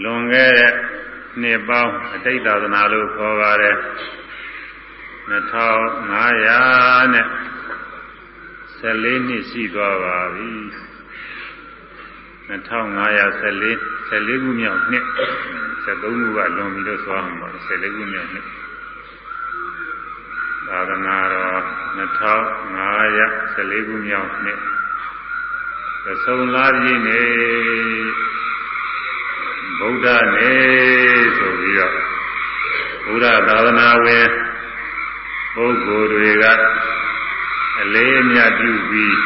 လွန်ခဲ့တဲ့နှစ်ပေါင်းအတိတ်သာသနာလို့ခေါ်ပါတယ်2500နဲ့14နှစ်ရှိသွားပါပြီ2514 14ခုမြောက်နှစ်73ခုကလွန်ပြီလို့ဆိုရမှာပါ14ခုမြောက်နှစ်သာသနာတော်2514ခုမြောက်နှစ်သုံးလားပြည့်နေ ဗုဒ္ဓနေဆိုပြီးတော့ဘုရားသာသနာဝင်ပုဂ္ဂိုလ်တွေကအလေးအမြတ်ပြုပြီး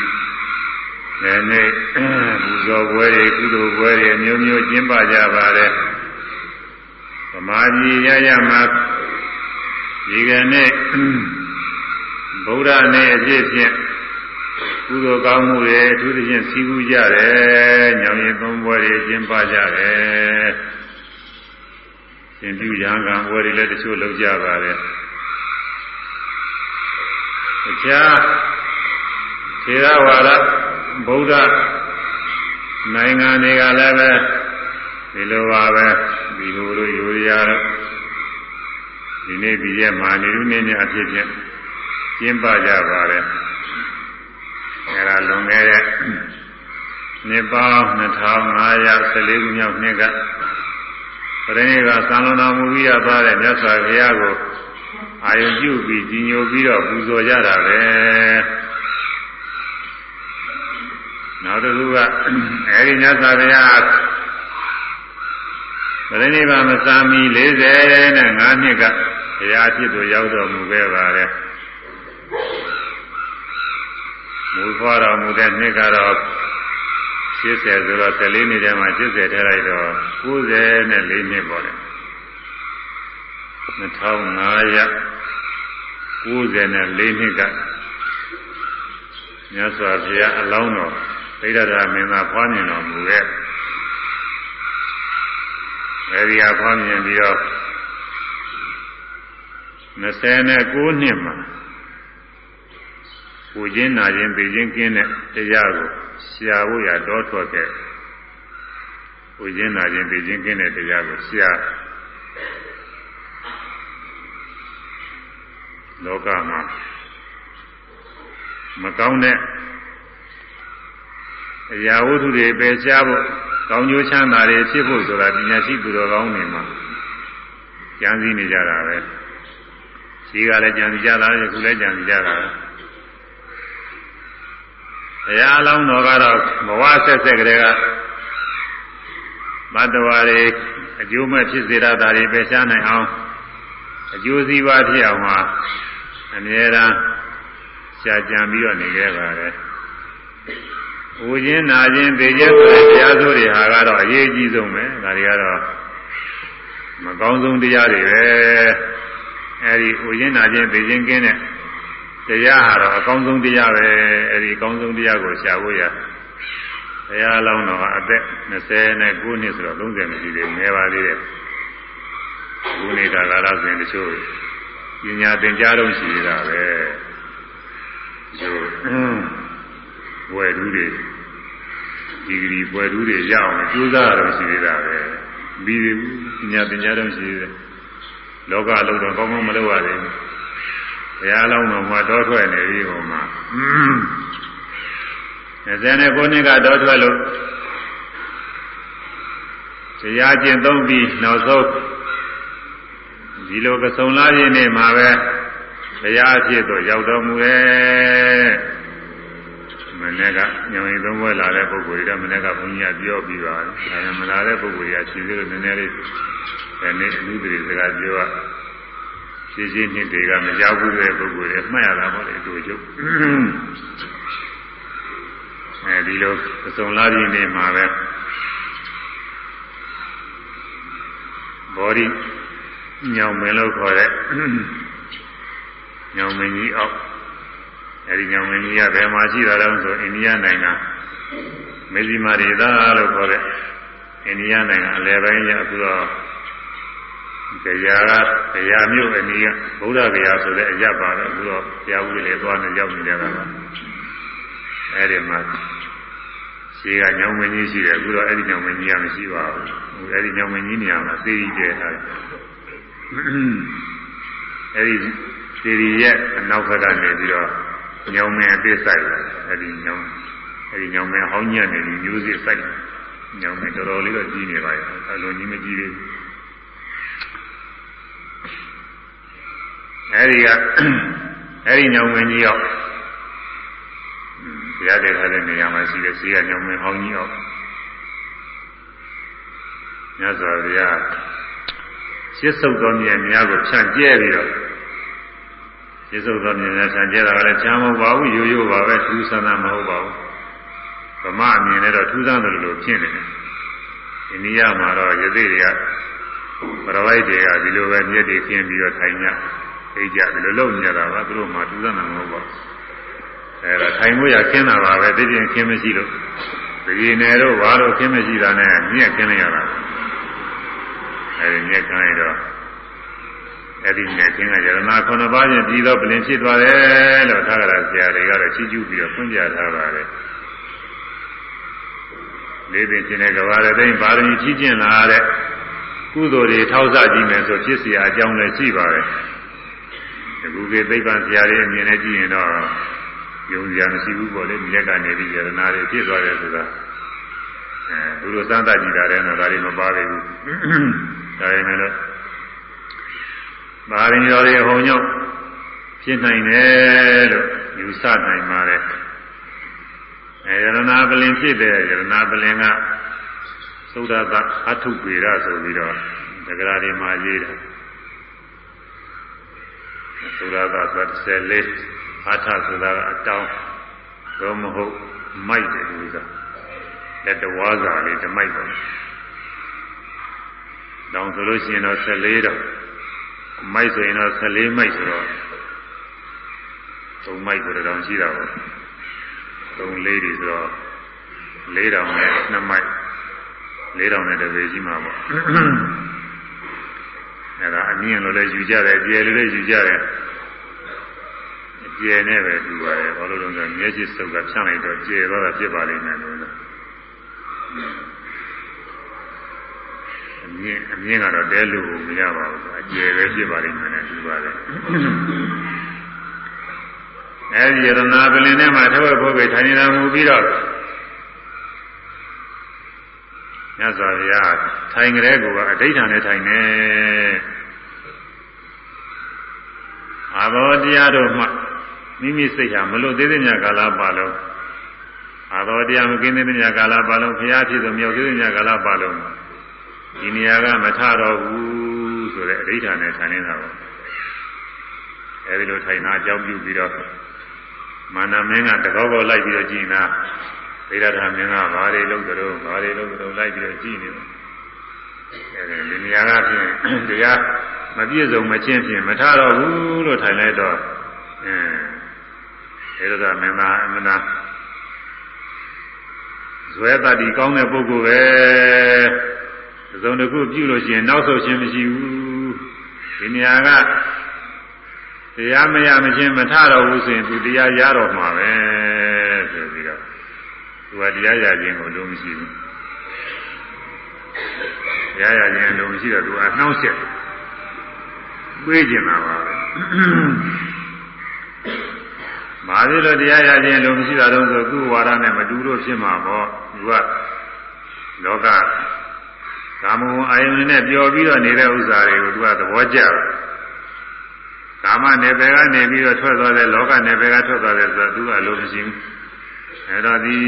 ဒီနေ့ပူဇော်ပွဲတွေကုသိုလ်ပွဲတွေမျိုးမျိုးကျင်းပကြပါတယ်သမာဓိရရမှာဒီကနေ့ဗုဒ္ဓနေ့အဖြစ်ဖြင့် ကုသိုလ်ကောင်းမှုတွေအထူးသဖြင့်စီးပူးကြတယ်ညောင်ရင်သုံးပွဲတွေကျင်းပကြတယ်ရှင်ပြုရဟန်းကံပွဲတွေလည်းတချို့လုပ်ကြပါတယ်အခြားထေရဝါဒဗုဒ္ဓနိုင်ငံတွေကလည်းပဲဒီလိုပါပဲဒီလိုလိုယူရရဒီနေ့ဒီရက်မှာနေလူနေမြအဖြစ်ဖြင့်ကျင်းပကြပါတယ် အဲဒါလွန်ခဲ့တဲ့နှစ်ပေါင်း2514ခုမြောက်နှစ်ကပရိနိဗ္ဗာန်သံလွန်တော်မူပြီးရသွားတဲ့မြတ်စွာဘုရားကိုအာယုပြုပြီးကြီးညိုပြီးတော့ပူဇော်ကြတာပဲနောက်တစ်ခုကအဲဒီမြတ်စွာဘုရားပရိနိဗ္ဗာန်မစမ်းမီ40နဲ့5နှစ်ကဘုရားဖြစ်သူရောက်တော်မူခဲ့ပါတယ် မူဖွားတော်မူတဲ့နှစ်ကတော့80ဆိုတော့14နှစ်ထဲမှာ80ထဲလိုက်တော့94နှစ်ပေါ့လေ2500 94နှစ်ကမြတ်စွာဘုရားအလောင်းတော်သိရတာမင်းသားဖွားမြင်တော်မူရဲ့အဲဒီဟာဖွားမြင်ပြီးတော့29နှစ်မှာ ပူခြင်းနာခြင်းသိခြင်းကင်းတဲ့တရားကိုရှာဖို့ရတော့ထွက်ခဲ့ပူခြင်းနာခြင်းသိခြင်းကင်းတဲ့တရားကိုရှာလောကမှာမကောင်းတဲ့အရာဝတ္ထုတွေပယ်ရှားဖို့ကောင်းကျိုးချမ်းသာတွေဖြစ်ဖို့ဆိုတာပညာရှိသူတော်ကောင်းတွေမှာကြံစည်နေကြတာပဲရှိကလည်းကြံစည်ကြတာယခုလည်းကြံစည်ကြတာပဲ ဘုရားအလောင်းတော်ကတော့ဘဝဆက်ဆက်ကလေးကမတ္တဝါတွေအကျိုးမဲ့ဖြစ်စေတာတွေပယ်ရှားနိုင်အောင်အကျိုးစီးပွားဖြစ်အောင်မှာအမြဲတမ်းရှားကြံပြီးတော့နေခဲ့ပါတယ်။ဦးခြင်းနာခြင်းသိခြင်းဆိုတဲ့တရားစိုးတွေဟာကတော့အရေးကြီးဆုံးပဲ။ဒါတွေကတော့မကောင်းဆုံးတရားတွေပဲ။အဲဒီဦးခြင်းနာခြင်းသိခြင်းကင်းတဲ့ တရားဟာတော့အကောင်းဆုံးတရားပဲ။အဲဒီအကောင်းဆုံးတရားကိုရှာဖို့ရဘုရားလောင်းတော်ကအသက်29နှစ်ဆိုတော့30မရှိသေးဘူးငယ်ပါသေးတယ်။ခုနေတာကာလဆိုရင်တချို့ပညာသင်ကြားတော့ရှိနေတာပဲကျိုးဘွယ်တူးတွေဒီဂရီဘွယ်တူးတွေရအောင်ကြိုးစားရတော့ရှိနေတာပဲပြီးပြီပညာသင်ကြားတော့ရှိတယ်လောကလုံးတော့ကောင်းကောင်းမလုပ်ရသေးဘူး ဘုရားလောင်းတော်မှာတောထွက်နေပြီဟိုမှာ29နှစ်ကတော့ထွက်လို့တရားကျင့်သုံးပြီးနောက်ဆုံးဒီလိုကစုံလာခြင်းနဲ့မှာပဲဘုရားအဖြစ်တော့ရောက်တော်မူရဲ့မနေ့ကညောင်ရင်သုံးဘွဲလာတဲ့ပုဂ္ဂိုလ်တွေကမနေ့ကဘုန်းကြီးကပြောပြီးပါတယ်ဒါပေမဲ့မလာတဲ့ပုဂ္ဂိုလ်တွေကခြေသေးလို့နည်းနည်းလေးဒီနေ့အမှုတွေစကားပြောရ ရှင်းရှင်းနှစ်တွေကမကြောက်ဘူးတဲ့ပုဂ္ဂိုလ်တွေမှတ်ရတာပေါ့လေအတူတူအဲဒီလိုအစုံလာခြင်းနဲ့မှာပဲဘောဓိညောင်မင်းလို့ခေါ်တဲ့ညောင်မင်းကြီးအောက်အဲဒီညောင်မင်းကြီးကဘယ်မှာရှိတာလဲဆိုအိန္ဒိယနိုင်ငံမေဇီမာဒေသလို့ခေါ်တဲ့အိန္ဒိယနိုင်ငံအလယ်ပိုင်းရအခုတော့ ကြာကကြာမြို့အနီးကဗုဒ္ဓဂယာဆိုတဲ့အရပ်ပါပဲအခုတော့ဘုရားဦးလေးသွားနေရောက်နေကြတာပါအဲဒီမှာရှေးကညောင်မင်းကြီးရှိတယ်အခုတော့အဲ့ဒီညောင်မင်းကြီးကမရှိပါဘူးအဲ့ဒီညောင်မင်းကြီးနေရာမှာသေကြီးကျဲထားတယ်အဲ့ဒီသေကြီးရဲ့အနောက်ဘက်ကနေပြီးတော့ညောင်မင်းအသေးဆိုင်လာအဲ့ဒီညောင်အဲ့ဒီညောင်မင်းဟောင်းညံ့နေပြီးမျိုးစစ်ဆိုင်ညောင်မင်းတော်တော်လေးတော့ကြီးနေပါရဲ့အလုံးကြီးမကြီးသေးဘူး အဲ့ဒီကအဲ့ဒီညောင်မင်းကြီးရောက်ဘုရားတည်ထားတဲ့နေရာမှာရှိတဲ့ရှိကညောင်မင်းဟောင်းကြီးရောက်မြတ်စွာဘုရားရှစ်ဆုပ်တော်မြတ်များကိုဖြန့်ကျဲပြီးတော့ရှစ်ဆုပ်တော်မြတ်များဖြန့်ကျဲတာကလည်းချမ်းမဟုတ်ပါဘူးရိုးရိုးပါပဲထူးဆန်းတာမဟုတ်ပါဘူးဗမာအမြင်နဲ့တော့ထူးဆန်းတယ်လို့ဖြစ်နေတယ်အိန္ဒိယမှာတော့ယသိတွေကပရဝိုက်တွေကဒီလိုပဲမြက်တွေခင်းပြီးတော့ထိုင်ကြ အိတ်ကြဒီလိုလုပ်နေကြတာပါသူတို့မှထူးဆန်းတာမဟုတ်ပါဘူးအဲဒါထိုင်မှုရခင်းတာပါပဲသိချင်းခင်းမရှိလို့ဒီနယ်တော့ဘာလို့ခင်းမရှိတာနဲ့မြက်ခင်းလိုက်ရတာအဲဒီမြက်ခင်းလိုက်တော့အဲဒီမြက်ခင်းကယရနာခုနှစ်ပါးချင်းပြီးတော့ပြင်ဖြစ်သွားတယ်လို့သာဂရဆရာတွေကတော့ချီးကျူးပြီးတော့ဖွင့်ပြထားပါတယ်လေးပင်ရှင်တဲ့ကဘာရသိန်းပါရမီချီးကျင့်လာတဲ့ကုသိုလ်တွေထောက်ဆကြည့်မယ်ဆိုဖြစ်เสียအကြောင်းလည်းရှိပါတယ် အခုကသိပ္ပံဆရာတွေအမြင်နဲ့ကြည့်ရင်တော့ယုံကြမရှိဘူးပေါ့လေမြက်ကနေပြီးယရနာတွေဖြစ်သွားတယ်ဆိုတာအဲသူတို့စမ်းသပ်ကြည့်တာလည်းတော့ဒါတွေမပါသေးဘူးဒါပေမဲ့လို့ပါရင်ရော်တွေဟောညောက်ဖြစ်နိုင်တယ်လို့ယူဆနိုင်ပါတယ်အဲယရနာပလင်ဖြစ်တဲ့ယရနာပလင်ကသုဒ္ဓသအထုပေရဆိုပြီးတော့သက္ကရာတွေမှာရေးတယ် သုဒ္ဓသဆို14အာထဆိုတာအတောင်းသို့မဟုတ်မိုက်တယ်လို့ဆိုတာလက်တဝါးစာလေးတမိုက်ပေါ့တောင်းဆိုလို့ရှိရင်တော့14တော့မိုက်ဆိုရင်တော့14မိုက်ဆိုတော့3မိုက်ကိုတောင်ရှိတာပေါ့3လေးတွေဆိုတော့4000နဲ့2မိုက်4000နဲ့တပေကြီးမှာပေါ့ အဲ့ဒါအမြင့်လို့လည်းယူကြတယ်ကြယ်လို့လည်းယူကြတယ်ကျယ်နဲ့ပဲတူပါရဲ့ဘာလို့လဲဆိုတော့မျက်စိစုပ်ကဖြန့်လိုက်တော့ကျယ်တော့တာဖြစ်ပါလိမ့်မယ်လို့ဆိုအမြင့်အမြင့်ကတော့တဲလို့မရပါဘူးအကျယ်ပဲဖြစ်ပါလိမ့်မယ်နဲ့တူပါတယ်အဲဒီရဏပလင်ထဲမှာထဝက်ဖို့ပဲထိုင်နေတာမူပြီးတော့ ညဇောဗျာထိုင်ကြတဲ့ကောအဋိဌာန်နဲ့ထိုင်နေအာဘောတရားတို့မှမိမိစိတ်ဟာမလွတ်သေးတဲ့ညကာလပါလုံးအာတော်တရားမကင်းသေးတဲ့ညကာလပါလုံးဘုရားဖြစ်သူမြောက်သေးတဲ့ညကာလပါလုံးဒီနေရာကမထတော့ဘူးဆိုတဲ့အဋ္ဌာနဲ့ထိုင်နေတာပေါ့အဲဒီလိုထိုင်တာအကြောင်းပြုပြီးတော့မာနမင်းကတကောကောလိုက်ပြီးတော့ကြည်နာ ဗေဒထာမင်းကဘာတွေလုပ်ကြတော့ဘာတွေလုပ်ကြတော့လိုက်ပြီးတော့ကြည်နေတယ်အဲဒီနေရာကဖြင့်တရားမပြည့်စုံမချင်းဖြင့်မထတော့ဘူးလို့ထိုင်လိုက်တော့အင်းအဲဒါကမင်းသားအမနာဇွဲတတိကောင်းတဲ့ပုဂ္ဂိုလ်ပဲသုံးတစ်ခုပြုလို့ရှိရင်နောက်ဆုတ်ခြင်းမရှိဘူးဒီနေရာကတရားမရမချင်းမထတော့ဘူးဆိုရင်သူတရားရတော့မှာပဲဆိုပြီးတော့ သူကတရားရခြင်းကိုလုံးမရှိဘူးတရားရခြင်းလုံးမရှိတော့သူအနှောင့်အယှက်ပြေးကျင်တာပါပဲမာသီလိုတရားရခြင်းလို့မရှိတာတော့ဆိုသူ့ဝါဒနဲ့မတူလို့ဖြစ်မှာပေါ့သူကလောကကာမဂုဏ်အာယုန်နဲ့ပျော်ပြီးတော့နေတဲ့ဥစ္စာတွေကိုသူကသဘောကျတယ်ကာမနယ်ပယ်ကနေပြီးတော့ထွက်သွားတဲ့လောကနယ်ပယ်ကထွက်သွားတယ်ဆိုတော့သူကလိုမရှိဘူး အဲတော့ဒီ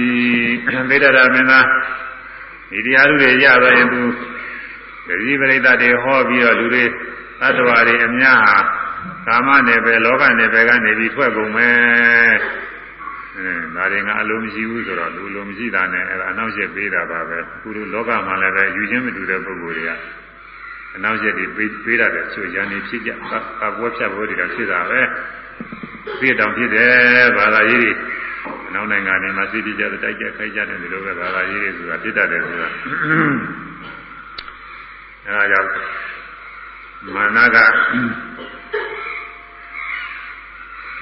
သေတ္တရမင်းသားဒီတရားလူတွေရသွားရင်သူတတိပရိသတ်တွေဟောပြီးတော့လူတွေသတ္တဝါတွေအများဟာကာမနယ်ပဲလောကနယ်ပဲကနေပြီးထွက်ကုန်မယ်အဲဒါတွေကအလိုမရှိဘူးဆိုတော့လူလိုမရှိတာနဲ့အဲဒါအနောက်ရက်ပေးတာပါပဲခုလိုလောကမှာလည်းပဲယူခြင်းမတူတဲ့ပုဂ္ဂိုလ်တွေကအနောက်ရက်တွေပေးပေးတာတဲ့ချိုးချမ်းနေဖြစ်ကြကပွဲဖြတ်ပွဲတွေကဖြစ်တာပဲပြည့်တောင်ဖြစ်တယ်ဘာသာရေးတွေ အနောက်နိုင်ငံတွေမှာသိတိကြတဲ့တိုက်ကြခိုက်ကြတယ်ဒီလိုပဲဘာသာရေးတွေဆိုတာဖြစ်တတ်တယ်ဆိုတာအဲဒါကြောင့်မာနက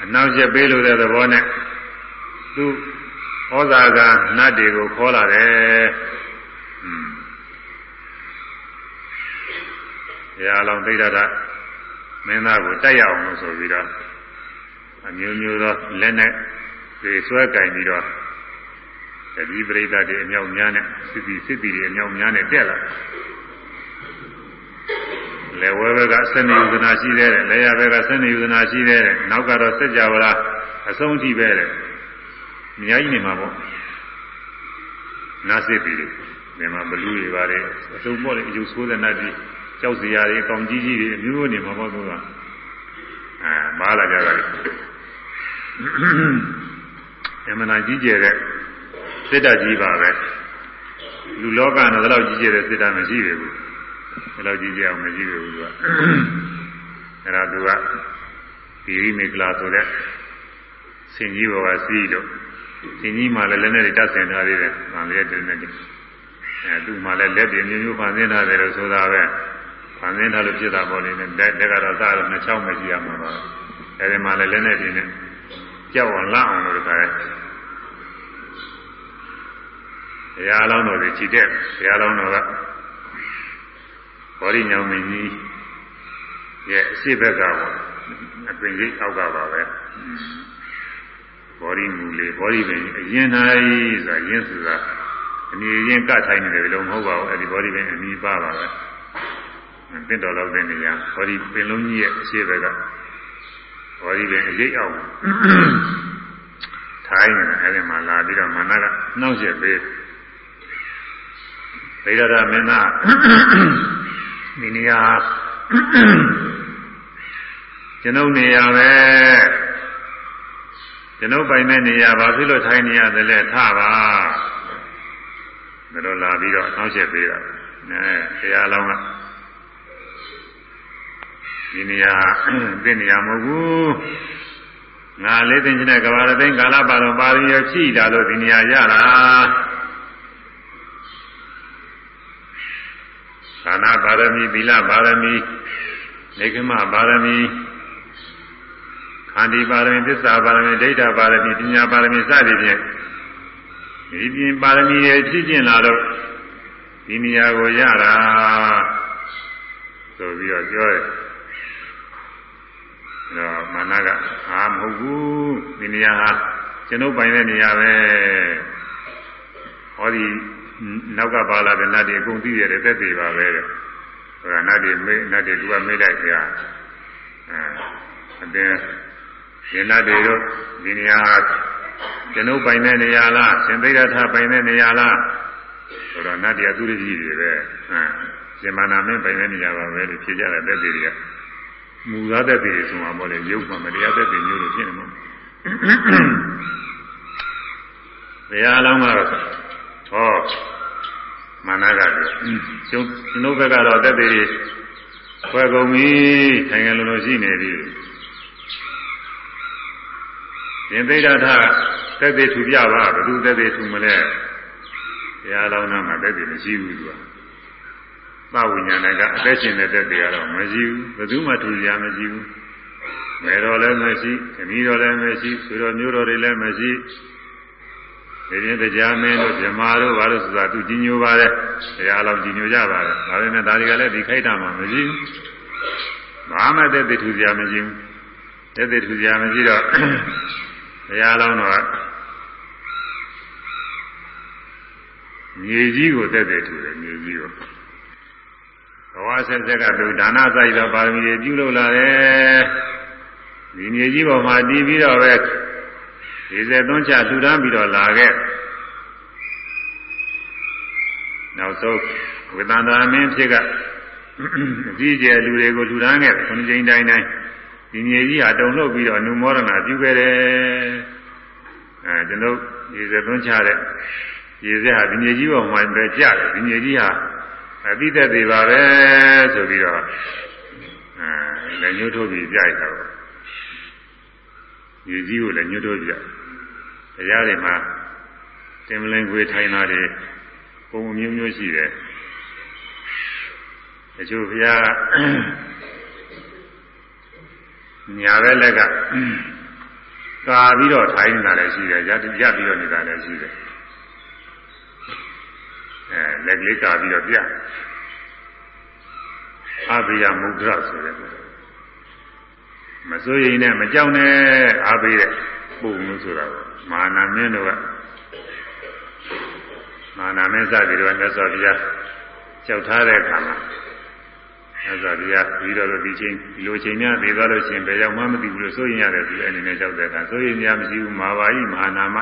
အနောက်ရက်ပေးလို့တဲ့သဘောနဲ့သူဩဇာကနတ်တွေကိုခေါ်လာတယ်ဘုရားလောင်းသိဒ္ဓတာမင်းသားကိုတိုက်ရအောင်လို့ဆိုပြီးတော့အမျိုးမျိုးသောလက်နဲ့ တွေဆွဲကင်ပြီးတော့တတိပရိသတ်တွေအမြောက်များနဲ့စစ်တီစစ်တီတွေအမြောက်များနဲ့တက်လာလေဝဲဘက်ကစနေယူဇနာရှိသေးတယ်လေရဘက်ကစနေယူဇနာရှိသေးတယ်နောက်ကတော့စัจ java လားအဆုံးအထိပဲတဲ့အများကြီးနေမှာပေါ့နာစစ်တီတွေဒီမှာဘလူတွေပါတယ်အစုံပေါ့လေအယုဆိုးတဲ့နတ်ကြီးကြောက်စရာတွေကောင်းကြီးကြီးတွေအမျိုးမျိုးနေမှာပေါ့သူကအဲမားလာကြတာ အမှန်တန်ကြီးကျယ်တဲ့စစ်တပ်ကြီးပါပဲလူလောကနဲ့ဒီလောက်ကြီးကျယ်တဲ့စစ်တပ်မရှိပြီဘူးဒီလောက်ကြီးကျယ်အောင်မရှိပြီဘူးသူကအဲ့ဒါသူကဒီရိမေကလာဆိုတဲ့ဆင်ကြီးဘောကစီးလို့ဆင်ကြီးမှလည်းလက်နဲ့တတ်ဆင်ထားသေးတယ်။ဗာလေတဲ့နဲ့ဒီအဲသူ့မှလည်းလက်ပြင်းမျိုးမျိုးဖန်ဆင်းထားတယ်လို့ဆိုတာပဲ။ဖန်ဆင်းထားလို့ဖြစ်တာပေါ့လေနဲ့လက်လက်ကတော့စားတော့နှစ်ချောင်းမရှိရမှာပါ။အဲဒီမှာလည်းလက်နဲ့ပြင်းနဲ့ ကြောက်အောင်လန့်အောင်လို့တခါဘုရားအလောင်းတော်တွေခြိတဲ့ဘုရားအလောင်းတော်ကဘောဓိညောင်မင်းကြီးရဲ့အရှိဘက်ကပေါ့အပင်ကြီးအောက်ကပါပဲဘောဓိမူလေးဘောဓိပင်အရင်တိုင်းဆိုတာရင်းဆိုတာအနေရင်ကထိုင်နေတယ်လို့မဟုတ်ပါဘူးအဲဒီဘောဓိပင်အမိပါပါပဲတင့်တော်လောက်တဲ့နေရာဘောဓိပင်လုံးကြီးရဲ့အရှိဘက်က ဘောဓိပင်အရေးအောင်ထိုင်နေတယ်အဲဒီမှာလာပြီးတော့မနကနှောက်ရက်ပေးဗိဒရမင်းသားဒီနေရာကျွန်ုပ်နေရာပဲကျွန်ုပ်ပိုင်တဲ့နေရာဘာဖြစ်လို့ထိုင်နေရတယ်လဲထပါဒါတော့လာပြီးတော့နှောက်ရက်ပေးတာအဲဆရာလောင်းက ဒီနေရာသိနေရာမဟုတ်ဘူးငါလေးသိချင်းတဲ့ကဘာရသိန်းကာလပါတော်ပါရရရှိတာလို့ဒီနေရာရတာသာနာပါရမီသီလပါရမီနေကမပါရမီခန္တီပါရမီသစ္စာပါရမီဒိဋ္ဌပါရမီပညာပါရမီစသည်ဖြင့်ဒီပြင်ပါရမီရဲ့ဖြစ်ကျင်လာတော့ဒီနေရာကိုရတာဆိုပြီးတော့ပြောတယ်အဲတော့ မာနကအာမဟုတ်ဘူးဒီနေရာဟာကျွန်ုပ်ပိုင်တဲ့နေရာပဲဟောဒီနောက်ကပါလာတဲ့နတ်တွေအကုန်သိရတဲ့သက်သေပါပဲတဲ့ဟိုကနတ်တွေမေးနတ်တွေသူကမေးလိုက်ကြအဲအတင်းဒီနတ်တွေတို့ဒီနေရာကျွန်ုပ်ပိုင်တဲ့နေရာလားရှင်သိရထပိုင်တဲ့နေရာလားဆိုတော့နတ်တွေကသူတကြီးတွေပဲဟမ်ရှင်မာနာမင်းပိုင်တဲ့နေရာပါပဲလို့ဖြေကြတဲ့သက်သေတွေက မူသားသက်သေတွေဆိုမှမဟုတ်လေရုပ်မှမတရားသက်သေမျိုးလို့ဖြစ်နေမှာဘုရားလောင်းကတော့ဟောမာနကကျွန်ကျွန်ုပ်ဘက်ကတော့သက်သေတွေခွဲကုန်ပြီထိုင်ငယ်လုံးလုံးရှိနေပြီရင်သိဒ္ဓထသက်သေထူပြပါဘယ်သူသက်သေထူမလဲဘုရားလောင်းနာမှာသက်သေမရှိဘူးသူက သဝိညာဏကအသက်ရှင်တဲ့သက်သေကတော့မရှိဘူးဘယ်သူမှထူကြမရှိဘူးမယ်တော်လည်းမရှိခမီးတော်လည်းမရှိဆွေတော်မျိုးတော်တွေလည်းမရှိဒီရင်တရားမင်းတို့ဗြမာတို့ဘာလို့ဆိုတာသူကြီးညိုပါတယ်တရားလောက်ကြီးညိုကြပါတယ်ဒါပေမဲ့ဒါတွေကလည်းဒီခိုက်တာမှမရှိဘူးဘာမှသက်သေထူကြမရှိဘူးသက်သေထူကြမရှိတော့တရားလောင်းတော့မြေကြီးကိုသက်သေထူတယ်မြေကြီးကိုဘ ဝဆက်ဆက်ကသူဒါနစိုက်တော့ပါရမီတွေပြုလုပ်လာတယ်ဒီမြေကြီးပေါ်မှာတည်ပြီးတော့ပဲဒီစေသွန်းချထူထမ်းပြီးတော့လာခဲ့နောက်ဆုံးဝေသန္တာမင်းဖြစ်ကအကြီးကျယ်လူတွေကိုထူထမ်းခဲ့ခုနှစ်ကြိမ်တိုင်းတိုင်းဒီမြေကြီးဟာတုံလို့ပြီးတော့နုမောဒနာပြုခဲ့တယ်အဲကျွန်တော်ဒီစေသွန်းချတဲ့ရေစက်ဟာဒီမြေကြီးပေါ်မှာပဲကြတယ်ဒီမြေကြီးဟာ အပိသက်သေးပါပဲဆိုပြီးတော့အဲလည်းညှို့ထုတ်ပြီးကြိုက်တာပေါ့ရေကြီးကိုလည်းညှို့ထုတ်ပြတရားတွေမှာတင်မလင်ခွေထိုင်တာတွေပုံမျိုးမျိုးရှိတယ်တချို့ဘုရားညာဘက်လက်ကကာပြီးတော့ထိုင်နေတာလည်းရှိတယ်ရပ်ရပ်ပြီးတော့နေတာလည်းရှိတယ် အဲလက်ကလေးကာပြီးတော့ပြအဘိယမုဒ္ဒရဆိုတဲ့မစိုးရိမ်နဲ့မကြောက်နဲ့အားပေးတဲ့ပုံလို့ဆိုတာမာနမင်းတို့ကမာနမင်းစပြီးတော့မြတ်စွာဘုရားကြောက်ထားတဲ့အခါမှာမြတ်စွာဘုရားပြီးတော့ဒီချိန်ဒီလိုချိန်များသိသွားလို့ရှိရင်ဘယ်ရောက်မှမသိဘူးလို့စိုးရိမ်ရတယ်ဒီအနေနဲ့ကြောက်တဲ့အခါစိုးရိမ်များမရှိဘူးမာပါဤမာနာမ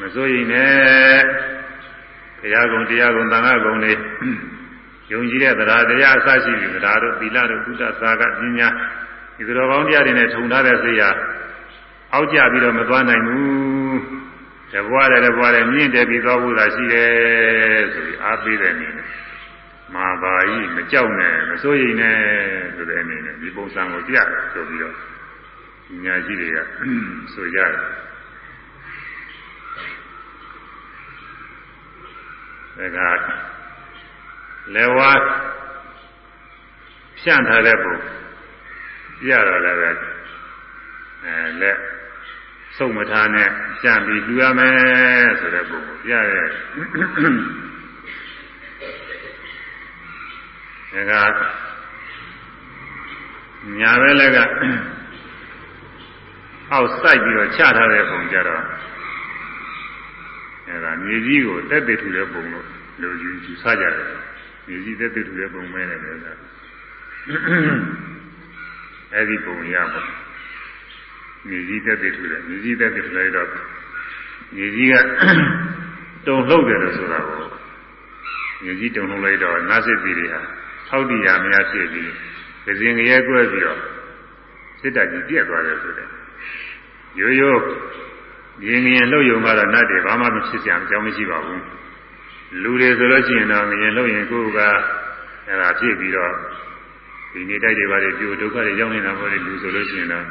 မစိုးရိမ်နဲ့ ဘုရားကုံတရားကုံသံဃာကုံတွေယုံကြည်တဲ့တရားတရားအစရှိပြီတရားတို့သီလတို့ကုသစာကပညာဒီတော်ကောင်းတရားတွေနဲ့ထုံထားတဲ့စိတ်ဟာအောက်ကျပြီးတော့မသွားနိုင်ဘူးတဘွားတယ်တဘွားတယ်မြင့်တယ်ပြီးသွားဖို့သာရှိတယ်ဆိုပြီးအားပေးတဲ့အနေနဲ့မာပါဤမကြောက်နဲ့မစိုးရိမ်နဲ့ဆိုတဲ့အနေနဲ့ဒီပုံစံကိုပြတယ်ဆိုပြီးတော့ညာကြီးတွေကဆိုကြတယ် ဒါကလေဝါဖြန့်ထားတဲ့ပုံပြတော့လည်းပဲအဲလက်စုံမထားနဲ့ဖြန့်ပြီးလူရမယ်ဆိုတဲ့ပုံကိုပြရဲ့ဒါကညာဘက်လက်ကအောက်စိုက်ပြီးတော့ချထားတဲ့ပုံကြတော့ အဲဒါမြေကြီးကိုတက်တည်ထူတဲ့ပုံလို့လူယူယူဆကြတယ်မြေကြီးတက်တည်ထူတဲ့ပုံပဲနဲ့လည်းဒါအဲဒီပုံရပါမြေကြီးတက်တည်ထူတယ်မြေကြီးတက်တည်ထူလိုက်တော့မြေကြီးကတုံလှုပ်တယ်လို့ဆိုတာကိုမြေကြီးတုံလှုပ်လိုက်တော့နတ်စစ်ပြည်တွေဟာထောက်တရားများဖြစ်ပြီးဒဇင်ငရဲကွဲပြီးတော့စစ်တပ်ကြီးပြက်သွားတယ်ဆိုတဲ့ရိုးရိုး ရင်းငရင်လှုပ်ယုံကတော့နတ်တွေဘာမှမဖြစ်ကြအောင်အကြောင်းမရှိပါဘူးလူတွေဆိုလို့ရှိရင်တော့ငရင်လှုပ်ရင်ကိုယ်ကအဲ့ဒါဖြစ်ပြီးတော့ဒီနေတိုက်တွေပါလေပြိုဒုက္ခတွေရောက်နေတာပေါ့လေလူဆိုလို့ရှိရင်တော့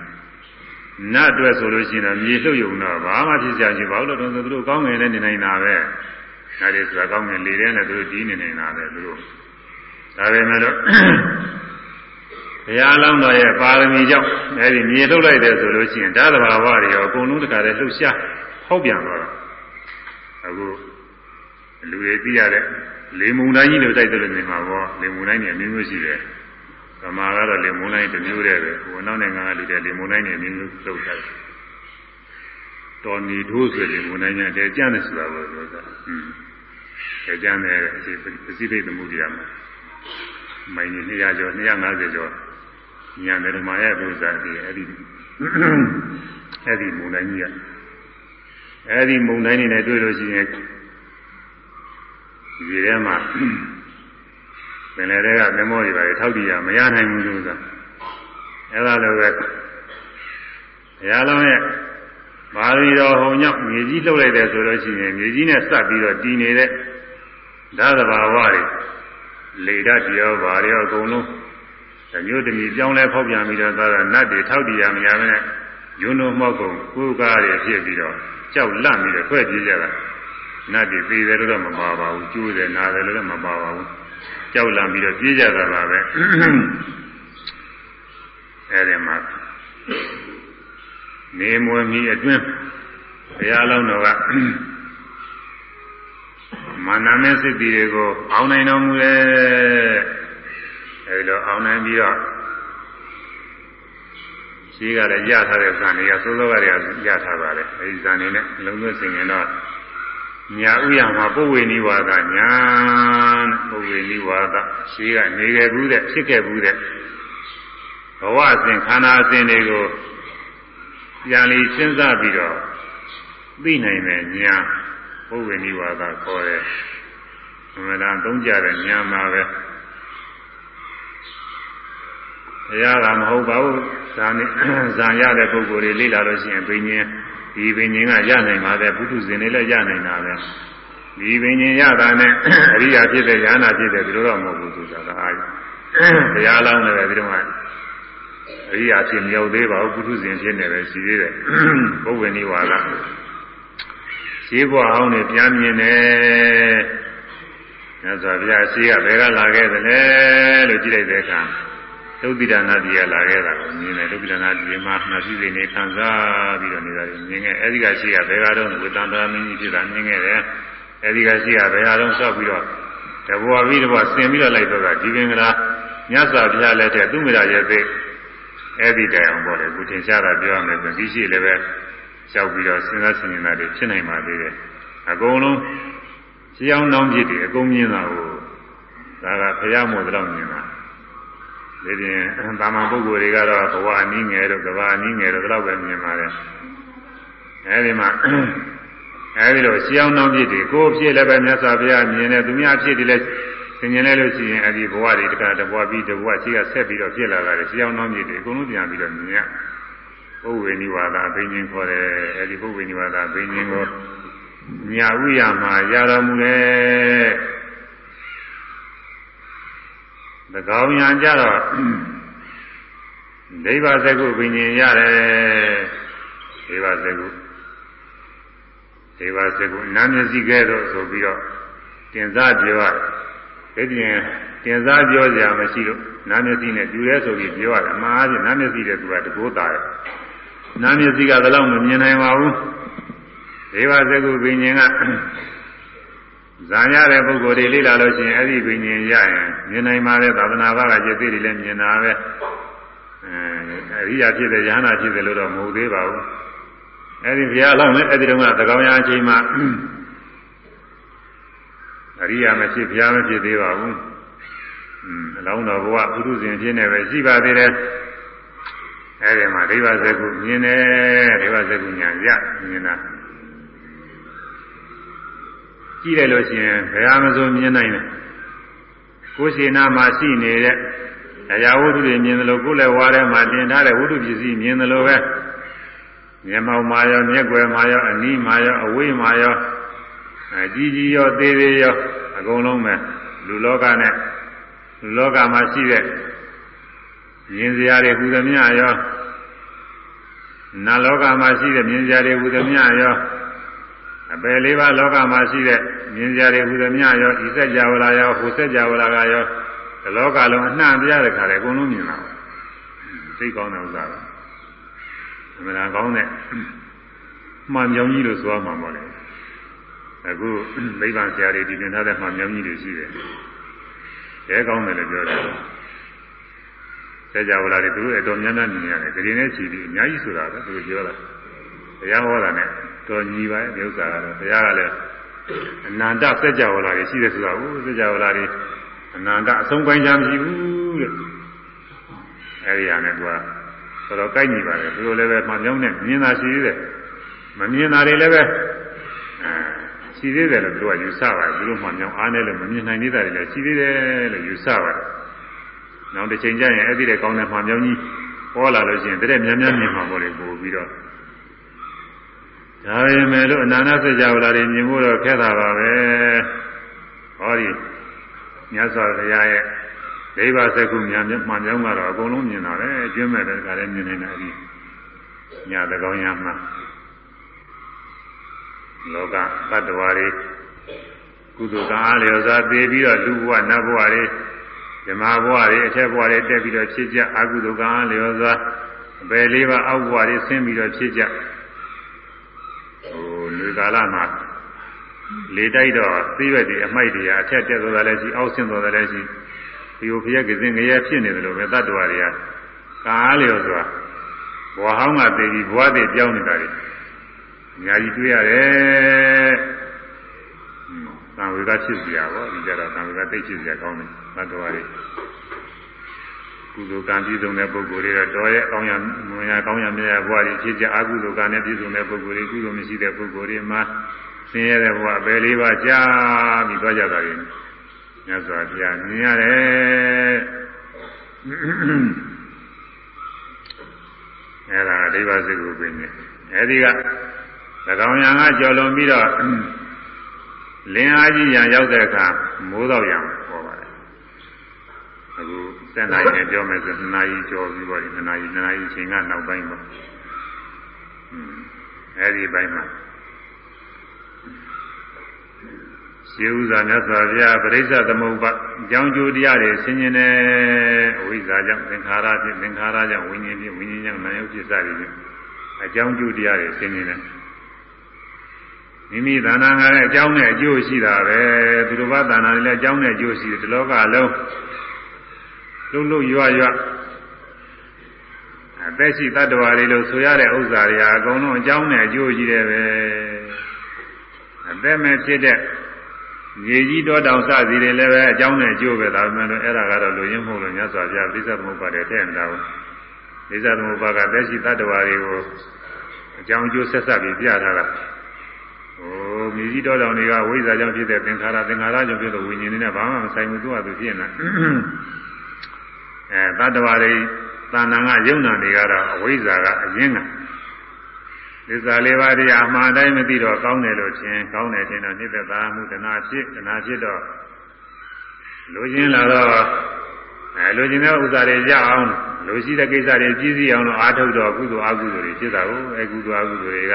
နတ်အတွက်ဆိုလို့ရှိရင်တော့မြေလှုပ်ယုံတော့ဘာမှဖြစ်ကြခြင်းဘာလို့လဲဆိုတော့သူတို့ကောင်းငင်လည်းနေနိုင်တာပဲဒါတွေဆိုတာကောင်းငင်လေတဲ့နဲ့သူတို့ဒီနေနေတာပဲသူတို့ဒါပေမဲ့တော့ ဘုရားလောင်းတော်ရဲ့ပါရမီကြောင့်အဲဒီမြေထုတ်လိုက်တယ်ဆိုလို့ရှိရင်ဓာတ်တဘာဝတွေရောအကုန်လုံးတခါတည်းလှုပ်ရှားဟောက်ပြန်တော့အခုလူတွေသိရတဲ့လေမုန်တိုင်းကြီးလို့တိုက်တယ်လို့မြင်မှာပေါ့လေမုန်တိုင်းတွေအမျိုးမျိုးရှိတယ်ဗမာကတော့လေမုန်တိုင်းတစ်မျိုးတည်းပဲဟိုနောက်နိုင်ငံကလူတွေလေမုန်တိုင်းတွေအမျိုးမျိုးလှုပ်တယ်တော်နီထိုးဆိုရင်မုန်တိုင်းများတဲကြမ်းတယ်ဆိုတာပေါ့ပြောတာဟွန်းတဲကြမ်းတယ်အစီပစိဖိတ်သမုဒ္ဒရာမှာမိုင်200ကျော်250ကျော် ညံတယ်ဓမ္မရဲ့ပုဇာတိအဲ့ဒီအဲ့ဒီမုန်တိုင်းကြီးကအဲ့ဒီမုန်တိုင်းနေနဲ့တွေ့လို့ရှိရင်ဒီထဲမှာပင်လယ်တွေကသမောတွေပါထောက်တည်ရမရနိုင်ဘူးလို့ဆိုတာအဲ့ဒါလိုပဲဘုရားလုံးရဲ့မာရီတော်ဟောညောက်မြေကြီးလှုပ်လိုက်တယ်ဆိုလို့ရှိရင်မြေကြီးနဲ့စပ်ပြီးတော့တည်နေတဲ့ဓာတ်သဘာဝတွေလေဓာတ်တရားဘာတွေအကုန်လုံး ဓမျိုးတမီပြောင်းလဲဖောက်ပြန်ပြီးတော့သာနတ်တွေထောက်တည်ရမရမနဲ့ယွန်းတို့မောက်ကုန်ကိုယ်ကားတွေဖြစ်ပြီးတော့ကြောက်လန့်ပြီးတော့ဖွဲ့ပြေးကြတာနတ်တွေသေးတယ်လို့တော့မပါပါဘူးကျိုးတယ်နာတယ်လို့လည်းမပါပါဘူးကြောက်လန့်ပြီးတော့ပြေးကြတာပါပဲအဲဒီမှာနေမွေမီအတွင်းဘုရားလုံးတော်ကမာနမဲ့စိတ်တွေကိုအောင်းနိုင်တော်မူရဲ့ အဲဒီလိုအောင်းနိုင်ပြီးတော့ရှိကလည်းရထားတဲ့ဇာနေကစိုးစိုးကတည်းကရထားပါလေအဲဒီဇာနေနဲ့လုံးသွင်းစင်ရင်တော့ညာဥယျာမှာပုဝေနိဝါဒညာပုဝေနိဝါဒရှိကနေခဲ့ဘူးတဲ့ဖြစ်ခဲ့ဘူးတဲ့ဘဝစဉ်ခန္ဓာစဉ်တွေကိုပြန်လီစဉ်းစားပြီးတော့သိနိုင်တဲ့ညာပုဝေနိဝါဒခေါ်တယ်။အမှန်တန်သုံးကြတဲ့ညာမှာပဲ။ တရားကမဟုတ်ပါဘူး။ဇာနေဇာရတဲ့ပုဂ္ဂိုလ်တွေလေ့လာလို့ရှိရင်ဘိညာဉ်ဒီဘိညာဉ်ကရနိုင်ပါတဲ့ပုထုဇဉ်တွေလည်းရနိုင်တာပဲ။ဒီဘိညာဉ်ရတာနဲ့အရိယာဖြစ်တဲ့ဉာဏ်ဖြစ်တဲ့ဒီလိုတော့မဟုတ်ဘူးဆိုတာကအား။တရားလောင်းလည်းပဲဒီတော့ကအရိယာဖြစ်မြောက်သေးပါဘူးပုထုဇဉ်ဖြစ်နေပဲရှိသေးတယ်။ပုဝေနိဝါဒရှိဘွားအောင်နေပြန်မြင်တယ်မြတ်စွာဘုရားရှိကဘယ်ကလာခဲ့သလဲလို့ကြည့်လိုက်တဲ့အခါ သုတ်တိဒါနာတိကလာခဲ့တာကိုမြင်တယ်သုတ်တိဒါနာတိမှာနှာစီစိနေခံစားပြီးတော့နေတာမြင်ခဲ့အဲဒီကရှိကဘယ်ကတော့ဝေတန္တရာမင်းကြီးဖြစ်တာမြင်ခဲ့တယ်အဲဒီကရှိကဘယ်ဟာတော့ဆော့ပြီးတော့တဘောပြီးတဘောဆင်ပြီးတော့လိုက်တော့တာဒီပင်ကလားမြတ်စွာဘုရားလက်ထက်သူမိရာရဲ့သိအဲ့ဒီတိုင်အောင်ပေါ့လေကိုသင်ရှားတာပြောရမယ်ဆိုဒီရှိလည်းပဲရောက်ပြီးတော့စဉ်းစားဆင်ခြင်တာတွေဖြစ်နိုင်ပါသေးတယ်အကုန်လုံးရှင်းအောင်နှောင်းပြစ်တွေအကုန်မြင်တာကိုဒါကဘုရားမို့တော့မြင်တာ ဒီပြင်တာမန်ပုဂ္ဂိုလ်တွေကတော့ဘဝအနည်းငယ်တို့ကဘာအနည်းငယ်တို့တော့ပဲမြင်ပါတယ်အဲဒီမှာအဲဒီလိုရှင်းအောင်နှောင်းပြစ်တွေကိုဖြစ်လည်းပဲမြတ်စွာဘုရားမြင်တယ်သူများဖြစ်တယ်လည်းသင်ញင်လဲလို့ရှိရင်အဲဒီဘဝတွေတခါတဘဝပြီးတဘဝရှိကဆက်ပြီးတော့ဖြစ်လာတာလေရှင်းအောင်နှောင်းပြစ်တွေအကုန်လုံးပြန်ပြီးတော့မြင်ရပုဝေနိဝါဒဘိညာဉ်ခေါ်တယ်အဲဒီပုဝေနိဝါဒဘိညာဉ်ကိုညာဥရမှာရတော်မူတယ်သကော င်ညာကြတော့ဒိဗ္ဗစကုပင်ញင်ရတယ်ဒိဗ္ဗစကုဒိဗ္ဗစကုနာမျက်စိကဲတော့ဆိုပြီးတော့တင်စားပြောရတယ်ဒီပြင်တင်စားပြောကြမရှိလို့နာမျက်စိနဲ့တူရဲဆိုပြီးပြောရတယ်အမှားအပြင်နာမျက်စိတဲ့သူကတကိုးတာတယ်နာမျက်စိကတော့မမြင်နိုင်ပါဘူးဒေဝစကုပင်ញင်က ဇာရတဲ့ပုဂ္ဂိုလ်တွေလေ့လာလို့ရှိရင်အဲ့ဒီဝိညာဉ်ရရင်မြင်နိုင်ပါလေသာသနာ့ဘကจิตတွေလည်းမြင်တာပဲအဲအရိယာဖြစ်တဲ့ယ ahanan ဖြစ်တယ်လို့တော့မဟုတ်သေးပါဘူးအဲ့ဒီဘုရားလောင်းလည်းအဲ့ဒီတုန်းကသံကောင်းရာအချိန်မှာအရိယာမဖြစ်ဘုရားမဖြစ်သေးပါဘူးအင်းအလောင်းတော်ဘုရားပုထုဇဉ်ဖြစ်နေပဲရှိပါသေးတယ်အဲ့ဒီမှာဒိဗ္ဗစကုမြင်တယ်ဒိဗ္ဗစကုညာရမြင်တာ ကြည့်လိုက်လို့ရှိရင်ဘယ်ဟာမဆိုမြင်နိုင်တယ်ကိုယ်ရှိနာမှာရှိနေတဲ့အရာဝတ္ထုတွေမြင်တယ်လို့ကိုယ်လည်းဝါထဲမှာတင်ထားတဲ့ဝတ္ထုပစ္စည်းမြင်တယ်လို့ပဲမျက်မှောက်မှာရောမျက်ွယ်မှာရောအနီးမှာရောအဝေးမှာရောအကြီးကြီးရောသေးသေးရောအကုန်လုံးပဲလူလောကနဲ့လူလောကမှာရှိတဲ့မြင်စရာတွေဟူသမျှရောနာလောကမှာရှိတဲ့မြင်စရာတွေဟူသမျှရော အပယ်လေးပါးလောကမှာရှိတဲ့မြင်ကြရဟူသမျှရောဤစက်ကြဝဠာရောဟူစက်ကြဝဠာကရောဒီလောကလုံးအနှံ့ပြရတဲ့ခါလေအကုန်လုံးမြင်လာတယ်သိကောင်းတဲ့ဥစ္စာပဲအမှန်တရားကောင်းတဲ့မှန်ကြောင်ကြီးလို့ဆိုရမှာပေါ့လေအခုနိဗ္ဗာန်ဆရာတွေဒီပြင်ထားတဲ့မှန်ကြောင်ကြီးတွေရှိတယ်တဲကောင်းတယ်လို့ပြောတယ်စက်ကြဝဠာတွေသူတို့အတော်များများမြင်ရတယ်ဒီနေ့ချီပြီးအများကြီးဆိုတာပဲသူတို့ပြောတာတရားဟောတာနဲ့ တော်ညီပါရဲ့ဥစ္စာကတော့တရားကလည်းအနန္တစัจ java လာတွေရှိတယ်ဆိုတာဟုတ်စัจ java လာတွေအနန္တအဆုံးပိုင်းချမရှိဘူးတဲ့အဲဒီဟာနဲ့သူကတော်တော်ကိုက်ညီပါတယ်သူတို့လည်းပဲမှမြောင်းနဲ့မြင်တာရှိသေးတယ်မမြင်တာတွေလည်းပဲအဲရှိသေးတယ်လို့သူကယူဆပါတယ်သူတို့မှမြောင်းအားနဲ့လို့မမြင်နိုင်သေးတာတွေလည်းရှိသေးတယ်လို့ယူဆပါတယ်နောက်တစ်ချိန်ကျရင်အဲ့ဒီတဲ့ကောင်းတဲ့မှမြောင်းကြီးဟောလာလို့ရှိရင်တရက်များများမြင်မှာပေါ့လေပို့ပြီးတော့ ဒါပေမဲ့လို့အနန္တစကြဝဠာတွေမြင်ဖို့တော့ခက်တာပါပဲဟောဒီမြတ်စွာဘုရားရဲ့ဒိဗ္ဗစကုမြတ်မှန်ကြောင်းကတော့အကုန်လုံးမြင်တာပဲအကျွမ်းမဲ့တဲ့ကလည်းမြင်နေတာဒီညာတကောင်းရမှာလောကသတ္တဝါတွေကုသိုလ်ကံအားလျော်စွာသိပြီးတော့လူဘဝနတ်ဘဝတွေဓမ္မဘဝတွေအထက်ဘဝတွေတက်ပြီးတော့ဖြစ်ကြအကုသိုလ်ကံအားလျော်စွာအပေလေးပါအောက်ဘဝတွေဆင်းပြီးတော့ဖြစ်ကြ ဟိုလူကာလမှာလေတိုက်တော့သိရွက်တွေအမိုက်တွေအထက်တက်သွားတယ်လည်းရှိအောက်ဆင်းသွားတယ်လည်းရှိဒီလိုဖျက်ကစင်ငရဲဖြစ်နေတယ်လို့ပဲတတ္တဝါတွေကကားလျော်စွာဘဝဟောင်းကသိပြီးဘဝတည်ပြောင်းနေတာတွေအများကြီးတွေ့ရတယ်သံဝေကဖြစ်စရာပေါ့ဒီကြတော့သံဝေကသိဖြစ်စရာကောင်းတယ်တတ္တဝါတွေ ကုသိုလ်ကံပြည့်စုံတဲ့ပုဂ္ဂိုလ်တွေတော့တော်ရဲ့ကောင်းရမွန်ရကောင်းရမြတ်ရဘဝကြီးဖြစ်ကြအကုသိုလ်ကံနဲ့ပြည့်စုံတဲ့ပုဂ္ဂိုလ်တွေကုသိုလ်မရှိတဲ့ပုဂ္ဂိုလ်တွေမှာဆင်းရဲတဲ့ဘဝပဲလေးပါးကြာပြီးသွားကြတာတွေမြတ်စွာဘုရားမြင်ရတယ်အဲဒါဒိဗ္ဗစိတ်ကိုပြင်နေအဲဒီက၎င်းရံကကြော်လွန်ပြီးတော့လင်းအားကြီးရန်ရောက်တဲ့အခါမိုးတော့ရံပေါ်ပါတယ် အခုစက်နိုင်နဲ့ပြောမယ်ဆိုနှစ်နာရီကျော်ပြီးတော့ဒီနှစ်နာရီနှစ်နာရီချိန်ကနောက်ပိုင်းပေါ့အဲဒီပိုင်းမှာရှင်းဥစွာမြတ်စွာဘုရားပရိစ္ဆသမုပ္ပါအကြောင်းကျိုးတရားတွေဆင်ញင်တယ်အဝိဇ္ဇာကြောင့်သင်္ခါရဖြင့်သင်္ခါရကြောင့်ဝိညာဉ်ဖြင့်ဝိညာဉ်ကြောင့်နာယုတ်ဖြစ်စသည်ဖြင့်အကြောင်းကျိုးတရားတွေဆင်ញင်တယ်မိမိသာနာငါရဲ့အကြောင်းနဲ့အကျိုးရှိတာပဲသူတို့ဘာသာနာတွေလည်းအကြောင်းနဲ့အကျိုးရှိတယ်ဒီလောကလုံး လုံးလုံးရွရွအသက်ရှိတ attva တွေလို့ဆိုရတဲ့ဥစ္စာတွေဟာအကုန်လုံးအကြောင်းနဲ့အကျိုးရှိတယ်ပဲအသက်မဲ့ဖြစ်တဲ့ရေကြီးတော်တောင်စသည်တွေလည်းပဲအကြောင်းနဲ့အကျိုးပဲဒါပေမဲ့အဲ့ဒါကတော့လူရင်းမဟုတ်လို့မြတ်စွာဘုရားပြိဿသမုပ္ပါဒ်တဲ့တဲ့တာကိုပြိဿသမုပ္ပါဒ်ကသက်ရှိတ attva တွေကိုအကြောင်းအကျိုးဆက်ဆက်ပြီးပြထားတာဟိုမြေကြီးတော်တောင်တွေကဝိဇ္ဇာကြောင့်ဖြစ်တဲ့သင်္ခါရသင်္ခါရကြောင့်ဖြစ်တဲ့ဝိညာဉ်တွေနဲ့ဘာမှမဆိုင်ဘူးသူကသူဖြစ်နေတာ အဲတ attva တွေတဏ္ဍာငါယုံနာတွေကတော့အဝိဇ္ဇာကအရင်းကသစ္စာလေးပါးတရားအမှန်တိုင်းမသိတော့ကောင်းတယ်လို့ထင်ကောင်းတယ်ထင်တော့နှိမ့်သက်သာမှုတဏှာဖြစ်တဏှာဖြစ်တော့လူချင်းလာတော့အဲလူချင်းတဲ့ဥစ္စာတွေရအောင်လူရှိတဲ့ကိစ္စတွေပြည့်စည်အောင်လို့အားထုတ်တော့ကုသိုလ်အကုသိုလ်တွေဖြစ်တာကိုအဲကုသိုလ်အကုသိုလ်တွေက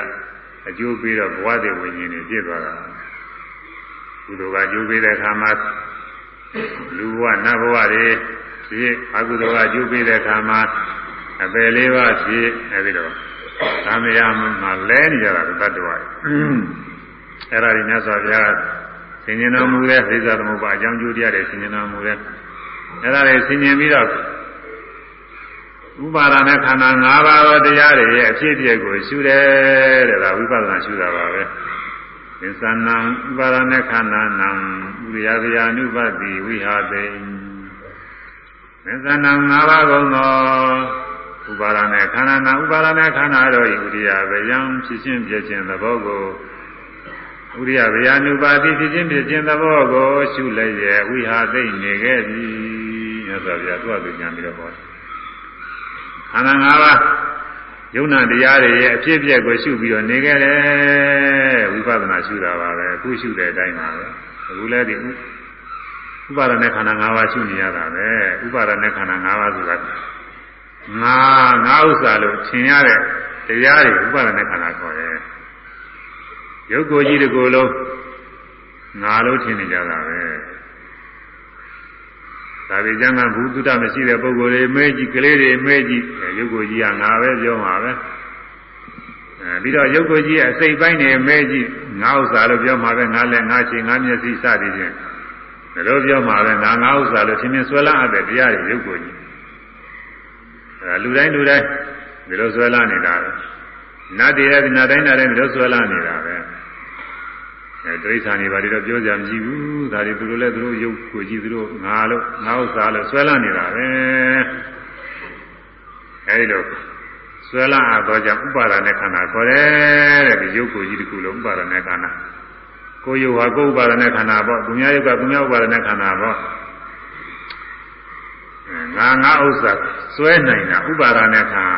အကျိုးပေးတော့ဘဝတည်ဝိညာဉ်တွေဖြစ်သွားတာကုသိုလ်ကအကျိုးပေးတဲ့အခါမှာ လူဘဝနတ်ဘဝတွေဖြစ်အကုသိုလ်ကအကျိုးပေးတဲ့အခါမှာအပယ်လေးပါးဖြစ်အဲဒီတော့သံဃာမှာလဲနေကြတာတတ္တဝါအဲ့ဒါဒီမြတ်စွာဘုရားဆင်ញင်တော်မူတဲ့သိသသမုပ္ပါအကြောင်းကျိုးတရားတွေဆင်ញင်တော်မူတဲ့အဲ့ဒါတွေဆင်ញင်ပြီးတော့ဥပါဒနဲ့ခန္ဓာ၅ပါးသောတရားတွေရဲ့အဖြစ်အပျက်ကိုရှုတယ်တဲ့ဒါဝိပဿနာရှုတာပါပဲ သစ္စာနံဥပါဒနဲ့ခန္ဓာနံဥရိယဗျာနုပတိဝိဟာတိသစ္စာနံ၅ပါးကုန်သောဥပါဒနဲ့ခန္ဓာနာဥပါဒနဲ့ခန္ဓာတို့ဤဥရိယဗျံဖြစ်ခြင်းဖြစ်ခြင်းသဘောကိုဥရိယဗျာနုပါတိဖြစ်ခြင်းဖြစ်ခြင်းသဘောကိုရှုလိုက်ရဲ့ဝိဟာသိနေခဲ့ပြီမြတ်စွာဘုရားသူ့အတူညံပြီးတော့ဟောခန္ဓာ၅ပါး ယုံနာတရားတွေရဲ့အဖြစ်အပျက်ကိုရှုပြီးတော့နေခဲ့တယ်ဝိပဿနာရှုတာပါပဲအခုရှုတဲ့အတိုင်းပါပဲအခုလည်းဒီဥပါဒနဲ့ခန္ဓာ၅ပါးရှုနေရတာပဲဥပါဒနဲ့ခန္ဓာ၅ပါးဆိုတာငါငါဥစ္စာလို့ထင်ရတဲ့တရားတွေဥပါဒနဲ့ခန္ဓာခေါ်တယ်ရုပ်ကိုယ်ကြီးတကူလုံးငါလို့ထင်နေကြတာပဲ ဒါပေကျမ်းကဘုသူတမရှိတဲ့ပုဂ္ဂိုလ်တွေမဲကြီးကလေးတွေမဲကြီးရုပ်ကိုယ်ကြီးကငါပဲပြောမှာပဲအဲပြီးတော့ရုပ်ကိုယ်ကြီးရဲ့အစိတ်ပိုင်းတွေမဲကြီးငါဥစ္စာလို့ပြောမှာပဲငါလည်းငါချင်းငါမျက်စိစသည်ဖြင့်ဒါလို့ပြောမှာပဲငါငါဥစ္စာလို့ထင်မြင်ဆွဲလန်းအပ်တဲ့တရားတွေရုပ်ကိုယ်ကြီးအဲလူတိုင်းလူတိုင်းဒီလိုဆွဲလာနေတာပဲနတ်တွေရဲ့နတ်တိုင်းနတ်တိုင်းဒီလိုဆွဲလာနေတာပဲ အဲတိရစ္ဆာန်တွေဘာတွေတော့ပြောကြမရှိဘူးဒါတွေသူတို့လည်းသူတို့ရုပ်ကိုကြည့်သူတို့ငါလို့ငါဥစ္စာလို့ဆွဲလာနေတာပဲအဲဒီလိုဆွဲလာအပ်တော့ကြောင့်ဥပါဒနဲ့ခန္ဓာခေါ်တယ်တဲ့ဒီရုပ်ကိုကြည့်တစ်ခုလုံးဥပါဒနဲ့ခန္ဓာကိုယ်ယုတ်ဟာကိုယ်ဥပါဒနဲ့ခန္ဓာပေါ့သူများယုတ်ကသူများဥပါဒနဲ့ခန္ဓာပေါ့ငါငါဥစ္စာစွဲနိုင်တာဥပါဒနဲ့ခန္ဓာ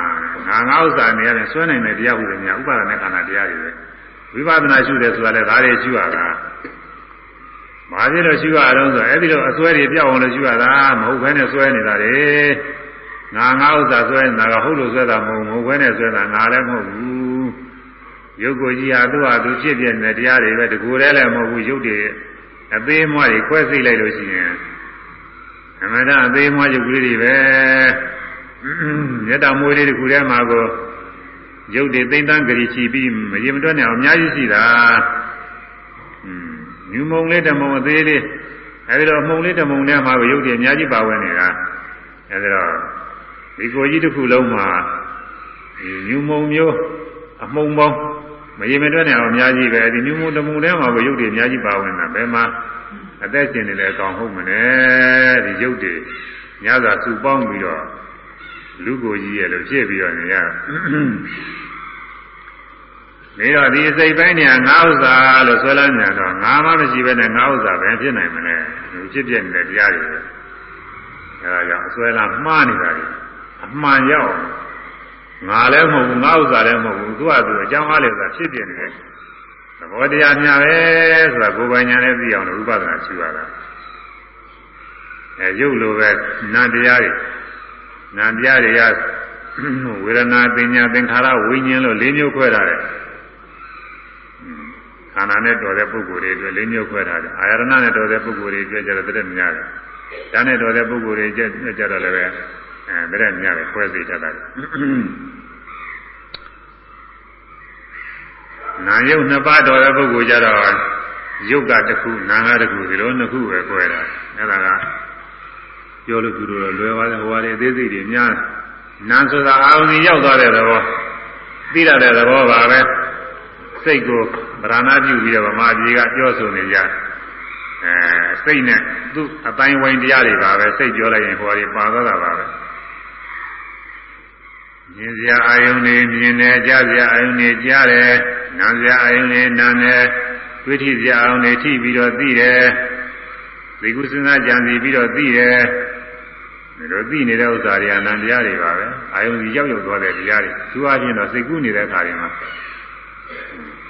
ငါငါဥစ္စာနေရတယ်စွဲနိုင်တဲ့တရားဟုလည်းများဥပါဒနဲ့ခန္ဓာတရားတွေပဲ ဝိပဿနာရှုတယ်ဆိုတာလည်းဒါတွေရှုရတာဘာဖြစ်လို့ရှုရအောင်ဆိုအဲ့ဒီလိုအစွဲတွေပြောက်အောင်လို့ရှုရတာမဟုတ်ဘဲနဲ့စွဲနေတာလေငါငါဥစ္စာစွဲနေတာကဟုတ်လို့စွဲတာမဟုတ်မဟုတ်ဘဲနဲ့စွဲတာငါလည်းမဟုတ်ဘူးရုပ်ကိုကြီးဟာသူ့ဟာသူဖြစ်ပြနေတဲ့တရားတွေပဲတကူတည်းလည်းမဟုတ်ဘူးရုပ်တွေအသေးမွှတွေခွဲစိတ်လိုက်လို့ရှိရင်အမှန်တအသေးမွှရုပ်ကလေးတွေပဲမြတ်တော်မွေးလေးတခုတည်းမှာကို ရုပ်တွေသိမ့်တန်းကြရီချီပြီးမရင်မတွက်နဲ့အောင်အများကြီးရှိတာอืมညူမုံလေးတမုံအသေးလေးအဲဒီတော့မှုံလေးတမုံထဲမှာကိုရုပ်တွေအများကြီးပါဝင်နေတာအဲဒီတော့ဒီကိုကြီးတစ်ခုလုံးမှာညူမုံမျိုးအမှုံပေါင်းမရင်မတွက်နဲ့အောင်အများကြီးပဲဒီညူမုံတမုံထဲမှာကိုရုပ်တွေအများကြီးပါဝင်တာဘယ်မှာအသက်ရှင်နေလဲအကောင်ဟုတ်မလဲဒီရုပ်တွေညသာစုပေါင်းပြီးတော့ လူကိုကြီးရဲ့လို့ဖြစ်ပြီးတော့နေရနေတော့ဒီစိတ်ပိုင်းเนี่ยငါဥစ္စာလို့ဆွဲလန်းမြန်တော့ငါမှမရှိဘဲနဲ့ငါဥစ္စာပဲဖြစ်နိုင်မလဲလူဖြစ်ပြနေတဲ့တရားတွေအဲဒါကြောင့်အဆွဲလန်းမှားနေတာတွေအမှန်ရောက်ငါလည်းမဟုတ်ဘူးငါဥစ္စာလည်းမဟုတ်ဘူးသူကသူအကြောင်းအားလည်းသာဖြစ်ပြနေတယ်သဘောတရားများပဲဆိုတာကိုယ်ပိုင်ညာနဲ့သိအောင်လို့ဥပဒနာရှိရတာအဲရုပ်လိုပဲနာတရားတွေ နာတရားတွေကဝေဒနာပညာသင်္ခါရဝိညာဉ်လို့၄မျိုးခွဲထားတယ်ခန္ဓာနဲ့တော်တဲ့ပုဂ္ဂိုလ်တွေအတွက်လေးမျိုးခွဲထားတယ်အာရဏနဲ့တော်တဲ့ပုဂ္ဂိုလ်တွေအတွက်ကျတော့တရက်များတယ်ဒါနဲ့တော်တဲ့ပုဂ္ဂိုလ်တွေကျကျတော့လည်းပဲအဲတရက်များတယ်ခွဲစီတတ်တယ်နာယုတ်နှစ်ပါးတော်တဲ့ပုဂ္ဂိုလ်ကြတော့ယုတ်ကတစ်ခုနာငါတစ်ခုဒီလိုနှစ်ခုပဲခွဲတာအဲ့ဒါက ပြောလို့သူတို့လွယ်ပါတယ်ဟိုဟာတွေအသေးစိတ်တွေများနာဆိုတာအာရုံကြီးရောက်သွားတဲ့သဘောသိရတဲ့သဘောပါပဲစိတ်ကိုဗราဏပြုပြီးတော့ဗမာပြည်ကပြောဆိုနေကြအဲစိတ်နဲ့သူ့အတိုင်းဝိုင်းတရားတွေပါပဲစိတ်ပြောလိုက်ရင်ဟိုဟာတွေပါသွားတာပါပဲမြင်စရာအာယုန်တွေမြင်တယ်ကြားစရာအာယုန်တွေကြားတယ်နားစရာအာယုန်တွေနားတယ်တွေ့ထိစရာအာယုန်တွေထိပြီးတော့သိတယ်သိကုစဉ်းစားကြံစီပြီးတော့သိတယ် ဒါလိုသိနေတဲ့ဥစ္စာတွေအနန္တရားတွေပါပဲအာယုန်ကြီးရောက်ရောက်သွားတဲ့တရားတွေသူအချင်းတော့စိတ်ကူးနေတဲ့အခါတွေမှာ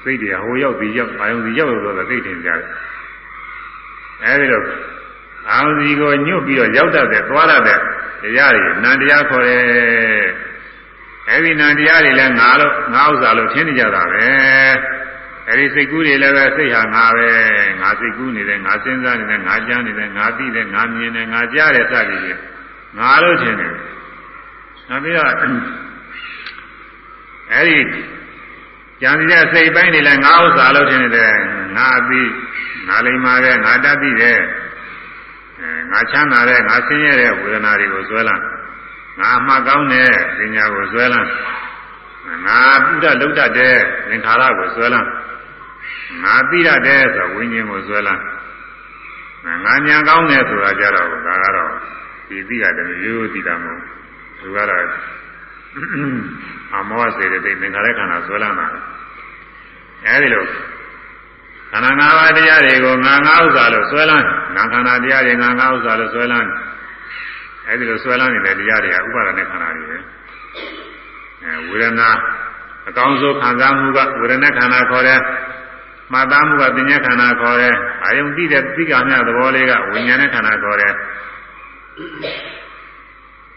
စိတ်တွေဟိုရောက်ပြီးရောက်အာယုန်ကြီးရောက်ရောက်သွားတဲ့သိတင်ကြတယ်အဲဒီတော့အာယုန်ကြီးကိုညွတ်ပြီးတော့ရောက်တတ်တဲ့သွားတတ်တဲ့တရားတွေနန္တရားခေါ်တယ်အဲဒီနန္တရားတွေလည်းငါလို့ငါဥစ္စာလို့ထင်နေကြတာပဲအဲဒီစိတ်ကူးတွေလည်းပဲစိတ်ဟာငါပဲငါစိတ်ကူးနေတယ်ငါစဉ်းစားနေတယ်ငါကြားနေတယ်ငါသိတယ်ငါမြင်တယ်ငါကြားတယ်စသည်ဖြင့် ငါလို့ထင်တယ်နောက်ပြီးတော့အဲဒီကြံစည်တဲ့စိတ်ပိုင်းတွေလည်းငါဥစ္စာလို့ထင်နေတယ်ငါပြီးငါလိမ္မာတဲ့ငါတတ်ပြီးတဲ့အဲငါချမ်းသာတဲ့ငါဆင်းရဲတဲ့ဝေဒနာတွေကိုဇွဲလန်းငါမှကောင်းတဲ့ပညာကိုဇွဲလန်းငါပုဒ္ဒလုဒ္ဒတဲ့သင်္ခါရကိုဇွဲလန်းငါသိရတဲ့ဆိုဝိညာဉ်ကိုဇွဲလန်းငါညာကောင်းတယ်ဆိုတာကြတော့ဒါကတော့ ဒီသိရတယ်ရိုးရိုးသိတာမဟုတ်သူကတော့အမောစေတဲ့သင်္ခါရခန္ဓာဇွဲလန်းတာအဲဒီလိုခန္ဓာ၅ပါးတရားတွေကိုငါငါဥစ္စာလို့ဆွဲလန်းနာခန္ဓာတရားတွေငါငါဥစ္စာလို့ဆွဲလန်းအဲဒီလိုဆွဲလန်းနေတဲ့တရားတွေကဥပါဒณะခန္ဓာတွေပဲအဲဝေဒနာအကောင်းဆုံးခံစားမှုကဝေဒနာခန္ဓာခေါ်တယ်မှတ်သားမှုကပညာခန္ဓာခေါ်တယ်အာယုံသိတဲ့သိက္ခာမြသဘောလေးကဝိညာဉ်နဲ့ခန္ဓာခေါ်တယ်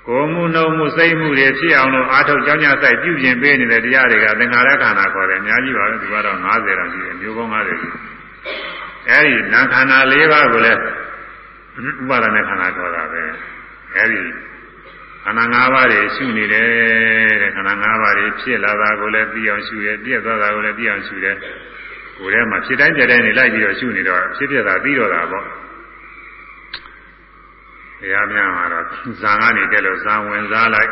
ကိုယ်မှုနှုံမှုစိတ်မှုတွေဖြစ်အောင်လို့အာထုတ်ကြောင်းကြဆိုင်ပြုပြင်ပေးနေတဲ့တရားတွေကသင်္ခါရခန္ဓာခေါ်တယ်အများကြီးပါပဲဒီကတော့90တောင်ရှိတယ်မျိုးပေါင်း90ရှိအဲဒီနာခန္ဓာ၄ပါးကိုလည်းဥပါဒณะခန္ဓာခေါ်တာပဲအဲဒီခန္ဓာ၅ပါးတွေရှုနေတယ်တဲ့ခန္ဓာ၅ပါးတွေဖြစ်လာတာကိုလည်းသိအောင်ရှုရဲပြည့်သွားတာကိုလည်းသိအောင်ရှုရဲကိုယ်ထဲမှာဖြစ်တိုင်းပြတိုင်းနေလိုက်ပြီးတော့ရှုနေတော့ဖြစ်ပြတာပြီးတော့တာပေါ့တ ရားများမှာတော့ဇာကနေတက်လို့ဇာဝင်စားလိုက်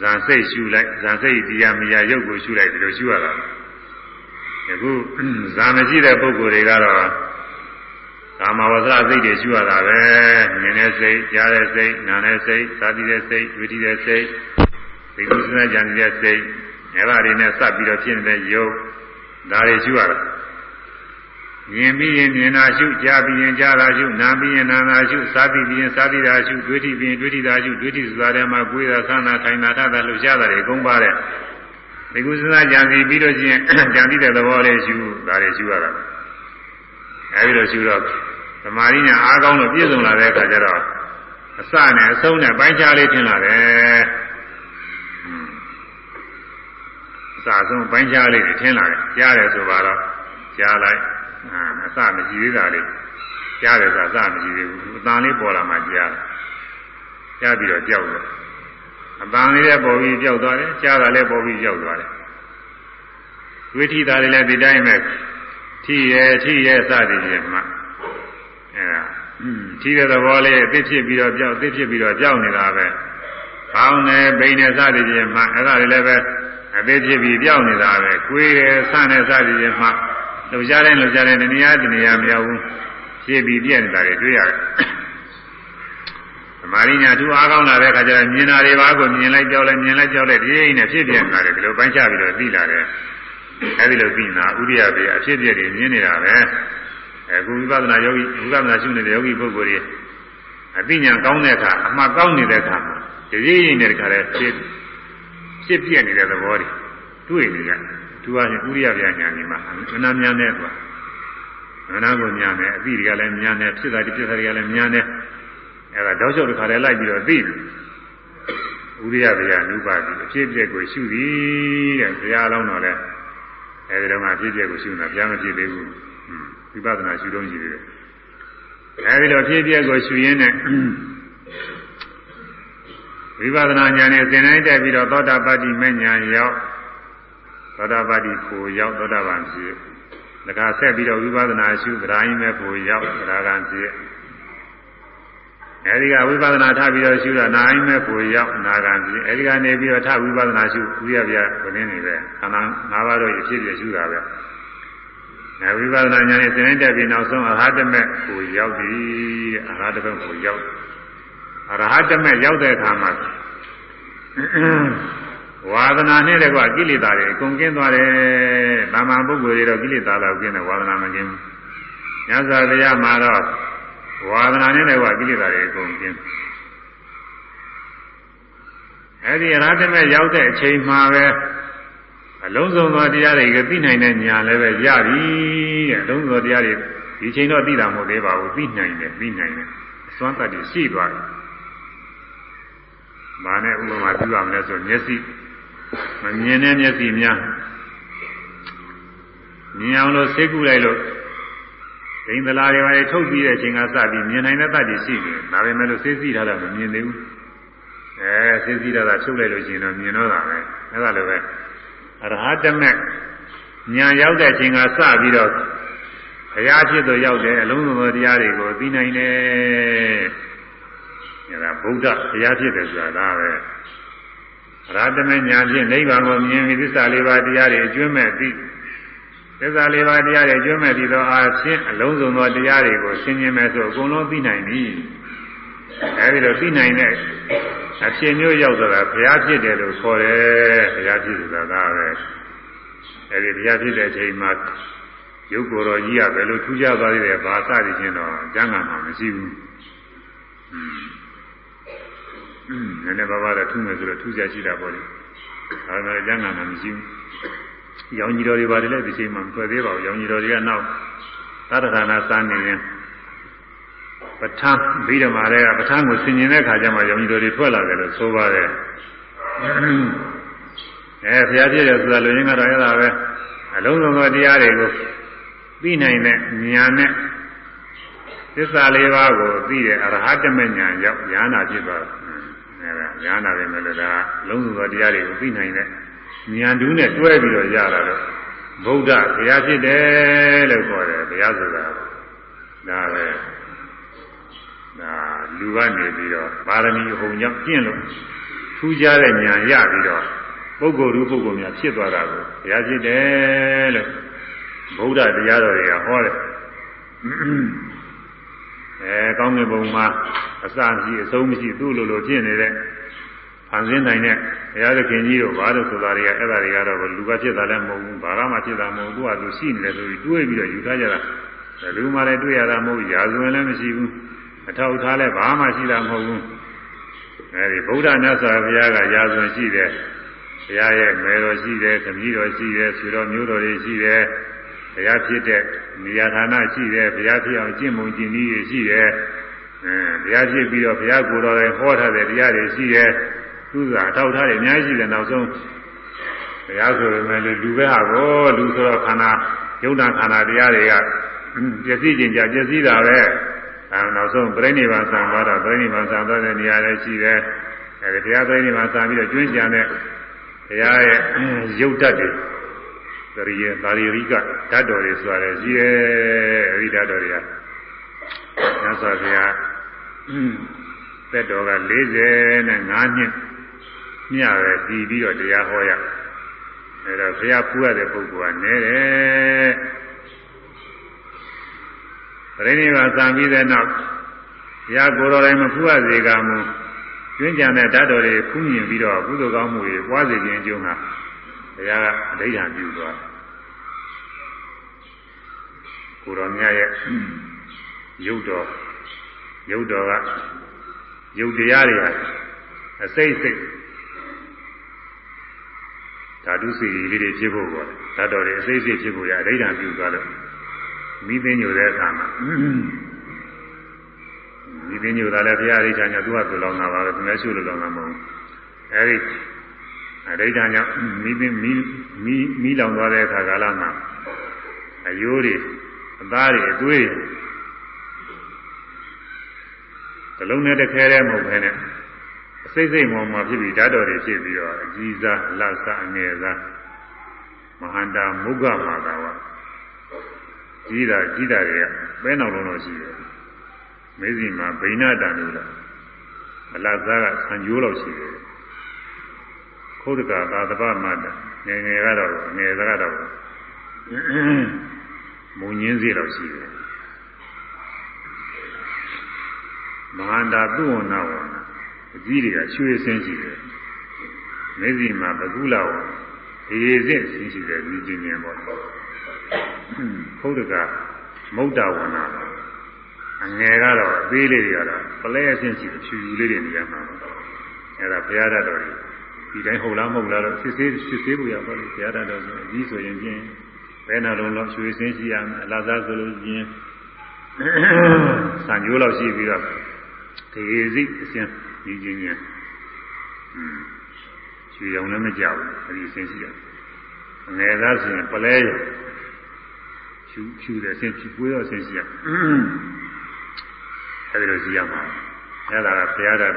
ဇာစိတ်ရှုလိုက်ဇာစိတ်တရားမယာရုပ်ကိုရှုလိုက်ဒီလိုရှုရတာအခုဇာမရှိတဲ့ပုဂ္ဂိုလ်တွေကတော့ကာမဝဇ္ဇစိတ်တွေရှုရတာပဲမြင်တဲ့စိတ်ကြားတဲ့စိတ်နားတဲ့စိတ်သာတိတဲ့စိတ်ဝိတိတဲ့စိတ်ဒီကုသနာကြံတဲ့စိတ်အဲဒါတွေနဲ့စပ်ပြီးတော့ဖြစ်နေတဲ့ယုတ်ဒါတွေရှုရတာ မြင်ပြီးရင်မြင်တာရှုကြားပြီးရင်ကြားတာရှုနားပြီးရင်နားတာရှုစားပြီးရင်စားပြီးတာရှုတွေးထိပြီးရင်တွေးထိတာရှုတွေးထိဆိုတာထဲမှာကိုယ်သာဆန္ဒထိုင်တာထတာလှုပ်ရှားတာတွေအကုန်ပါတယ်ဒီကုသနာကြံစီပြီးတော့ချင်းကြံစီတဲ့သဘောလေးရှုဒါတွေရှုရတာအဲဒီလိုရှုတော့သမာဓိနဲ့အားကောင်းလို့ပြည့်စုံလာတဲ့အခါကျတော့အစနဲ့အဆုံးနဲ့ပိုင်းခြားလေးထင်လာတယ်အစအဆုံးပိုင်းခြားလေးထင်လာတယ်ကြားတယ်ဆိုတော့ကြားလိုက် အစမရှိသေးတာလေးကြားတယ်ဆိုအစမရှိသေးဘူးအတန်လေးပေါ်လာမှကြားကြားပြီးတော့ကြောက်တယ်အတန်လေးလည်းပေါ်ပြီးကြောက်သွားတယ်ကြားတာလည်းပေါ်ပြီးကြောက်သွားတယ်ဝိထိတာတွေလည်းဒီတိုင်းပဲထိရဲ့ထိရဲ့စသည်ဖြင့်မှအဲဒါထိတဲ့သဘောလေးအသိဖြစ်ပြီးတော့ကြောက်အသိဖြစ်ပြီးတော့ကြောက်နေတာပဲပေါင်းတယ်ပိန်တယ်စသည်ဖြင့်မှအဲ့ဒါတွေလည်းပဲအသိဖြစ်ပြီးကြောက်နေတာပဲကိုယ်ရယ်ဆန့်တယ်စသည်ဖြင့်မှ လှုပ်ရှားတဲ့လှုပ်ရှားတဲ့တဏှာတဏှာမရောက်ဘူးဖြည့်ပြီးပြည့်နေတာတွေတွေ့ရတယ်သမာဓိညာသူအားကောင်းလာတဲ့အခါကျတော့မြင်တာတွေပါကိုမြင်လိုက်ကြောက်လိုက်မြင်လိုက်ကြောက်လိုက်ဒီအိမ်နဲ့ဖြစ်ပြနေတာတွေဒီလိုပိုင်းခြားပြီးတော့သိလာတယ်အဲဒီလိုသိနာဥရိယပေအဖြစ်ပြည့်တွေမြင်နေတာပဲအခုဝိပဿနာယောဂီဝိပဿနာရှုနေတဲ့ယောဂီပုဂ္ဂိုလ်တွေအသိဉာဏ်ကောင်းတဲ့အခါအမှတ်ကောင်းနေတဲ့အခါမှာဒီရင်းရင်းနဲ့တခါလဲဖြစ်ဖြစ်ပြနေတဲ့သဘောတွေတွေ့နေကြ သူကဥရိယပြညာနေမှာအနာမြန်တဲ့ကွာအနာကိုမြန်တယ်အသိတွေကလည်းမြန်တယ်ဖြစ်တာဒီဖြစ်တာတွေကလည်းမြန်တယ်အဲဒါတောက်လျှောက်တခါလဲလိုက်ပြီးတော့သိတယ်ဥရိယဗျာနုပါတိအဖြစ်အပျက်ကိုရှုသည်တဲ့ဘုရားအလောင်းတော်လဲအဲဒီတော့မှဖြစ်ဖြစ်ကိုရှုနေတာပြန်မဖြစ်သေးဘူးဝိပဿနာရှုတော့ရှိသေးတယ်အဲဒီလိုဖြစ်ဖြစ်ကိုရှုရင်းနဲ့ဝိပဿနာဉာဏ်နဲ့သင်တိုင်းတက်ပြီးတော့သောတာပတ္တိမဉာဏ်ရောက် သောတာပတ္တိကိုရောက်သောတာပန်ဖြစ်။ဒါကဆက်ပြီးတော့ဝိပဿနာရှုသရာယိမဲ့ကိုရောက်သရာကံဖြစ်။အဲဒီကဝိပဿနာထပြီးတော့ရှုတာနာယိမဲ့ကိုရောက်နာကံဖြစ်။အဲဒီကနေပြီးတော့ထဝိပဿနာရှုဥရပြဘယ်နည်းနေပဲခန္ဓာ၅ပါးတော့ဖြစ်ဖြစ်ရှုတာပဲ။အဲဝိပဿနာဉာဏ်နဲ့သင်တိုင်းတက်ပြီးနောက်ဆုံးအရဟတမေကိုရောက်ပြီအရဟတမေကိုရောက်အရဟတမေရောက်တဲ့အခါမှာ ဝါဒနာနဲ့လည်းကကိလေသာတွေအကုန်ကင်းသွားတယ်။တာမန်ပုဂ္ဂိုလ်တွေတော့ကိလေသာတော့ကင်းတယ်ဝါဒနာမကင်းဘူး။ညဇာတရားမှာတော့ဝါဒနာနဲ့လည်းကကိလေသာတွေအကုန်ကင်း။အဲဒီအရဟတမေရောက်တဲ့အချိန်မှာပဲအလုံးစုံသောတရားတွေကသိနိုင်တဲ့ညာလည်းပဲရပြီတဲ့အလုံးစုံသောတရားတွေဒီချိန်တော့သိတာမဟုတ်သေးပါဘူးသိနိုင်တယ်သိနိုင်တယ်အစွမ်းတတ်တွေရှိသွားတယ်။မာနဲ့ဥပမာပြုရမလဲဆိုမျက်စိ မမြင်တဲ့မျက်စိများမြင်အောင်လို့စိတ်ကူလိုက်လို့ဒိန်သလားတွေပါလေထုတ်ပြီးတဲ့အချိန်ကစပြီးမြင်နိုင်တဲ့တတ်တွေရှိတယ်ဒါပေမဲ့လို့စိတ်စီထားတာမမြင်သေးဘူးအဲစိတ်စီထားတာထုတ်လိုက်လို့ရှိရင်တော့မြင်တော့တာပဲအဲဒါလိုပဲအရဟတမေညာရောက်တဲ့အချိန်ကစပြီးတော့ဘုရားဖြစ်သူရောက်တဲ့အလုံးစုံသောတရားတွေကိုသိနိုင်တယ်အဲဒါဗုဒ္ဓဘုရားဖြစ်တယ်ဆိုတာဒါပဲ ရာတမညာဖြင့်နိဗ္ဗာန်ကိုမြင်ပြီးသစ္စာလေးပါးတရားတွေအကျွမ်းမဲ့သိသစ္စာလေးပါးတရားတွေအကျွမ်းမဲ့ပြီးတော့အာဖြင့်အလုံးစုံသောတရားတွေကိုရှင်းခြင်းမဲ့ဆိုအကုန်လုံးသိနိုင်ပြီအဲဒီလိုသိနိုင်တဲ့အဖြစ်မျိုးရောက်တော့တာဘုရားဖြစ်တယ်လို့ခေါ်တယ်ဘုရားဖြစ်ဆိုတာကပဲအဲဒီဘုရားဖြစ်တဲ့အချိန်မှာရုပ်ကိုယ်တော်ကြီးကဘယ်လိုထူးခြားသွားသေးတယ်ဘာစသည်ချင်းတော့ကျမ်းဂန်မှာမရှိဘူး နည်းနည်းပါးပါးတော့ထူးမယ်ဆိုတော့ထူးကြရှိတာပေါ့လေဒါပေမဲ့ကျမ်းဂန်မှာမရှိဘူးရောင်ကြီးတော်တွေပါတယ်လေဒီချိန်မှာမထွက်သေးပါဘူးရောင်ကြီးတော်တွေကနောက်သတ္တဌာနစနေရင်ပဋ္ဌာန်းဗိဓမာတွေကပဋ္ဌာန်းကိုဆင်ញင်တဲ့ခါကျမှရောင်ကြီးတော်တွေထွက်လာတယ်လို့ဆိုပါတယ်အဲဘုရားပြည့်တယ်ဆိုတာလူရင်းကတော့အဲ့ဒါပဲအလုံးစုံသောတရားတွေကိုသိနိုင်တဲ့ဉာဏ်နဲ့သစ္စာလေးပါးကိုသိတဲ့အရဟတမဉာဏ်ရောက်ဉာဏ်နာဖြစ်သွားတယ် အဲဒါဉာဏ်နာပဲမယ်လို့ဒါလုံးစုံသောတရားတွေကိုသိနိုင်တဲ့ဉာဏ်တူးနဲ့တွဲပြီးတော့ရတာတော့ဗုဒ္ဓဘုရားဖြစ်တယ်လို့ခေါ်တယ်ဘုရားဆိုတာဒါပဲဒါလူကနေပြီးတော့ပါရမီဟုံကြောင့်ကျင့်လို့ထူးခြားတဲ့ဉာဏ်ရပြီးတော့ပုဂ္ဂိုလ်လူပုဂ္ဂိုလ်များဖြစ်သွားတာကိုဘုရားဖြစ်တယ်လို့ဗုဒ္ဓတရားတော်တွေကဟောတယ် အဲကောင်းကင်ဘုံမှာအစမရှိအဆုံးမရှိသူ့လိုလိုဖြစ်နေတဲ့ဖန်ဆင်းနိုင်တဲ့ဘုရားသခင်ကြီးတို့ဘာလို့ဆိုတာတွေကအဲ့ဒါတွေကတော့လူကဖြစ်တာလည်းမဟုတ်ဘူးဘာကမှဖြစ်တာမဟုတ်ဘူးသူကသူရှိနေတယ်ဆိုပြီးတွေးပြီးတော့ယူထားကြတာလူမှလည်းတွေးရတာမဟုတ်ရာဇဝင်လည်းမရှိဘူးအထောက်ထားလည်းဘာမှရှိတာမဟုတ်ဘူးအဲဒီဗုဒ္ဓမြတ်စွာဘုရားကရာဇဝင်ရှိတယ်ဘုရားရဲ့မယ်တော်ရှိတယ်ခမည်းတော်ရှိတယ်ဆွေတော်မျိုးတော်တွေရှိတယ် ဘုရားဖြစ်တဲ့နေရာဌာနရှိတယ်ဘုရားဖြစ်အောင်ကျင့်မုံကျင့်နည်းတွေရှိတယ်အဲဘုရားဖြစ်ပြီးတော့ဘုရားကိုယ်တော်တွေဟောထားတဲ့တရားတွေရှိတယ်သူကအထောက်ထားတွေအများကြီးရှိတယ်နောက်ဆုံးဘုရားဆိုပေမဲ့လူပဲဟာကိုလူဆိုတော့ခန္ဓာယုံနာခန္ဓာတရားတွေကပျက်စီးခြင်းကြပျက်စီးတာပဲအဲနောက်ဆုံးပြိဋိဘံဆံသွားတော့ပြိဋိဘံဆံသွားတဲ့နေရာလည်းရှိတယ်အဲဒီဘုရားပြိဋိဘံဆံပြီးတော့ကျွင်းကြံတဲ့ဘုရားရဲ့ရုပ်တတ်တွေ သရိယသာရိရိကဓာတ်တော်တွေဆိုရတယ်ရှိတယ်အဲဒီဓာတ်တော်တွေကညသောဘုရားသက်တော်က45နှစ်မြပဲတည်ပြီးတော့တရားဟောရအဲတော့ဘုရားဖူးရတဲ့ပုဂ္ဂိုလ်ကနည်းတယ်ပရိနိဗ္ဗာန်စံပြီးတဲ့နောက်ဘုရားကိုယ်တော်တိုင်မဖူးရစေကမူကျွင်းကြံတဲ့ဓာတ်တော်တွေဖူးမြင်ပြီးတော့ကုသိုလ်ကောင်းမှုတွေပွားစေခြင်းအကျိုးမှာဘု ရားကအဋ္ဌာပြုသွားကိုတော်မြတ်ရဲ့ရုပ်တော်ရုပ်တော်ကရုပ်တရားတွေဟာအစိတ်စိတ်ဓာတုစီလေးတွေဖြစ်ဖို့ပေါ့ဓာတ်တော်တွေအစိတ်စိတ်ဖြစ်ဖို့ရအဋ္ဌာပြုသွားလို့မိသိညိုတဲ့အခါမှာမိသိညိုတာလည်းဘုရားအဋ္ဌာညာသူကသူလောင်းတာပါပဲသူလည်းရှုလို့လောင်းတာမဟုတ်ဘူးအဲဒီ အရိဋ္ဌာကြောင့်မိမီမီမီမီလောင်သွားတဲ့အခါကာလမှာအယိုးတွေအသားတွေအသွေးတွေလုံးနဲ့တခဲတဲ့မဟုတ်ဘဲနဲ့အစိမ့်စိမ့်မောင်မှာဖြစ်ပြီးဓာတ်တော်တွေဖြစ်ပြီးတော့အကြီးစားအလတ်စားအငယ်စားမဟာန္တာမုဂ္ဂမာတာဝကြီးတာကြီးတာတွေကပဲနောက်လုံးတော့ရှိတယ်မေဇီမှာဗိနာတန်လို့လားအလတ်စားကဆံကျိုးလောက်ရှိတယ် ခုတ်တကသာသပမတ္တငယ်ငယ်ကတော့ငယ်စားကတော့မုံညင်းစီတော့ရှိတယ်မဟာန္တာသူဝဏဝဏအကြီးတွေကရွှေစင်းရှိတယ်မေဇီမှာဘကုလဝရေစစ်ဆင်းရှိတယ်ဒီချင်းချင်းပေါ့ခုတ်တကမုဒ္ဒဝဏအငယ်ကတော့အသေးလေးတွေကတော့ပလဲအဆင်းရှိတယ်ဖြူဖြူလေးတွေနေရာမှာပေါ့အဲ့ဒါဘုရားတတ်တော်ကြီး ဒီတိုင်းဟုတ်လားမဟုတ်လားတော့စစ်သေးစစ်သေးဖို့ရပါလို့ဘုရားတတ်တော်ကြီးအကြီးဆိုရင်ချင်းဘယ်နှလုံးလောက်ရွှေစင်းရှိရမယ်အလားစားဆိုလို့ချင်းစံကြိုးလောက်ရှိပြီးတော့ဒေစိအစဉ်ဒီချင်းချင်းရွှေရောင်လည်းမကြောက်ဘူးအဲဒီအစဉ်ရှိရအငယ်သားဆိုရင်ပလဲရဖြူဖြူတဲ့အစဉ်ဖြူပွေးတော့အစဉ်ရှိရအဲဒီလိုရှိရမှာအဲ့ဒါကဘုရားတော်